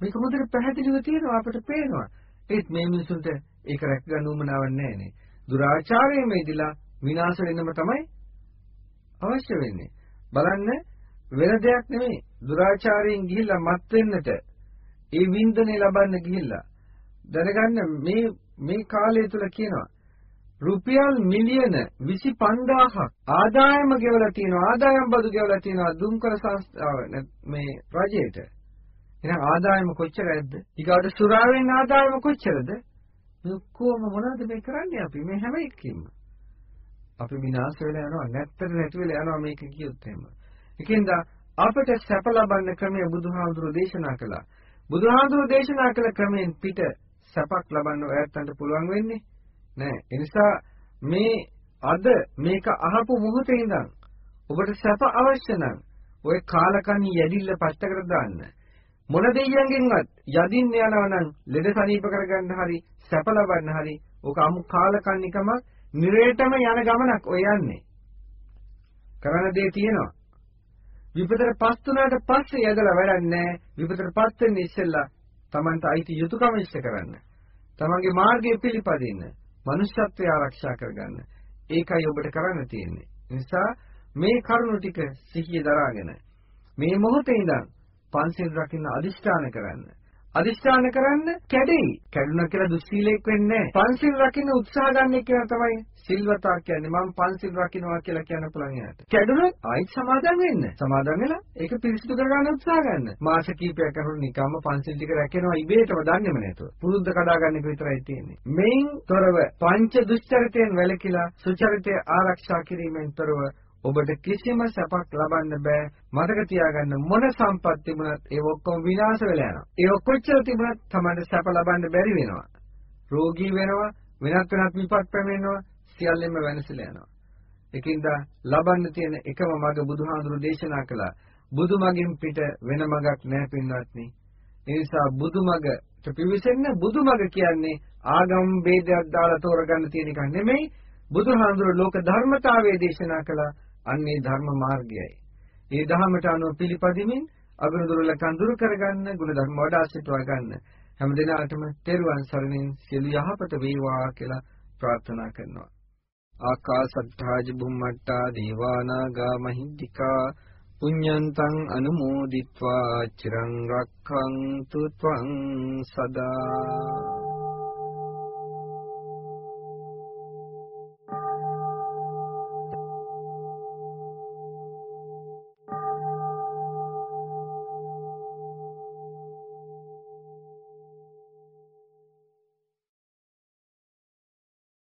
මේක හොඳට පැහැදිලිව තියෙනවා අපිට පේනවා. ඒත් මේ මිනිසුන්ට ඒක රැක ගන්න උවමනාවක් නැහැ නේ. දුරාචාරයේ මේදිලා විනාශ වෙන්නම තමයි අවශ්‍ය වෙන්නේ. බලන්න වෙන දෙයක් නෙමෙයි. දුරාචාරයෙන් ගිහිල්ලා මත් වෙන්නට ඒ වින්දනේ ලබන්න ගිහිල්ලා දැනගන්න මේ මේ කාලය තුල කියනවා රුපියල් මිලියන 25000ක් ආදායම ගෙවලා තියෙනවා ආදායම් බදු ගෙවලා තියෙනවා දුම්කර සංස්ථාව මේ රජයට එහෙනම් ආදායම කොච්චරද? ඊගාට සුරාවෙන් ආදායම කොච්චරද? මේ ඔක්කොම මොනවද මේ කරන්නේ අපි මේ හැම එකකින්ම? අපි විනාශ වෙලා යනවා නැත්තර නැති වෙලා යනවා මේක කියොත් එහෙම. ඒකෙන්ද අපට සැප ලබන්න ක්‍රමය බුදුහාමුදුරෝ දේශනා කළා. බුදුහාමුදුරෝ දේශනා කළ ක්‍රමෙන් පිට සැපක් ලබන්න ඔයත්තන්ට පුළුවන් වෙන්නේ නැහැ. ඒ නිසා මේ අද මේක අහපු මොහොතේ ඉඳන් ඔබට සැප අවශ්‍ය නම් ඔය කාලකන්ණි යැදිල්ල පස්තකට දාන්න. මොන දෙයියන්ගෙන්වත් යදින්න යනවා නම් ලෙඩ සනීප කරගන්න හරි සැප ලබන්න හරි ඕක අමු කාලකන්නිකම නිරේටම යන ගමනක් ඔය යන්නේ. කරන දේ තියෙනවා. විපතට පස් තුනට පස්සේ යදලා වැඩක් නැහැ විපතට පස් වෙන්නේ ඉස්සෙල්ලා Tamanට අයිති යුතුයකම ඉෂ්ට කරන්න. තමන්ගේ මාර්ගය පිළිපදින්න. මනුෂ්‍යත්වය ආරක්ෂා කරගන්න ඒකයි ඔබට කරන්න තියෙන්නේ නිසා මේ කරුණු ටික සිහිය දරාගෙන මේ මොහොතේ ඉඳන් පන්සිල් රකින්න අදිෂ්ඨාන කරන්න. අදිෂ්ඨාන කරන්න කැඩෙයි. කැඩුණා කියලා දුස්සීලයක් වෙන්නේ නැහැ. පන්සිල් රකින්න උත්සාහ ගන්න කියන තමයි සිල්වතා කියන්නේ. මම පන්සිල් රකින්නවා කියලා කියන්න පුළුවන් යාට. කැඩුණොත් ආයිත් සමාදන් වෙන්න. සමාදන් වෙලා ඒක පිරිසිදු කරගන්න උත්සාහ ගන්න. මාස කිහිපයක් යනකොට නිකම්ම පන්සිල් ටික රැකෙනවා ඉබේටම දන්නේම නැතුව. පුරුද්ද කඩාගන්න එක විතරයි තියෙන්නේ. මේන් තොරව පංච දුස්චරිතයෙන් වැළකීලා සුචරිතය ආරක්ෂා කිරීමෙන් තොරව ඔබට කිසිම සැපක් ලබන්න බෑ. මතක තියාගන්න මොන සම්පත් තිබුණත් ඒ ඔක්කොම විනාශ වෙලා යනවා. ඒ ඔක්කොච්චර තිබුණත් තමයි සැප ලබන්න බැරි වෙනවා. රෝගී වෙනවා, වෙනත් වෙනත් විපත් පැමිණෙනවා, සියල්ලෙම වෙනසලා යනවා. ඒකින්ද ලබන්න තියෙන එකම මඟ බුදුහාඳුරු දේශනා කළා. බුදු මගින් පිට වෙන මඟක් නැහැ පින්වත්නි. ඒ නිසා බුදු මඟට පිවිසෙන්න බුදු මඟ කියන්නේ ආගම් ભેදයක් දාලා තෝරගන්න තියෙන එකක් නෙමෙයි. බුදුහාඳුරු ලෝක ධර්මතාවයේ දේශනා කළා අන්නේ ධර්ම මාර්ගයයි. ඒ ධහමට අනුව පිළිපදිමින් අගුණ දුර්ලකම් දුරු කරගන්න, ගුණ ධර්ම වඩා සිටවා ගන්න. හැම දිනාටම තෙරුවන් සරණින් සියලු යහපත වේවා කියලා ප්‍රාර්ථනා කරනවා. ආකාසත්තාජ බුම්මට්ටා දේවානාගා මහිද්దికා පුඤ්ඤන්තං අනුමෝදිත්වා චිරං රක්ඛන්තු ත්වං සදා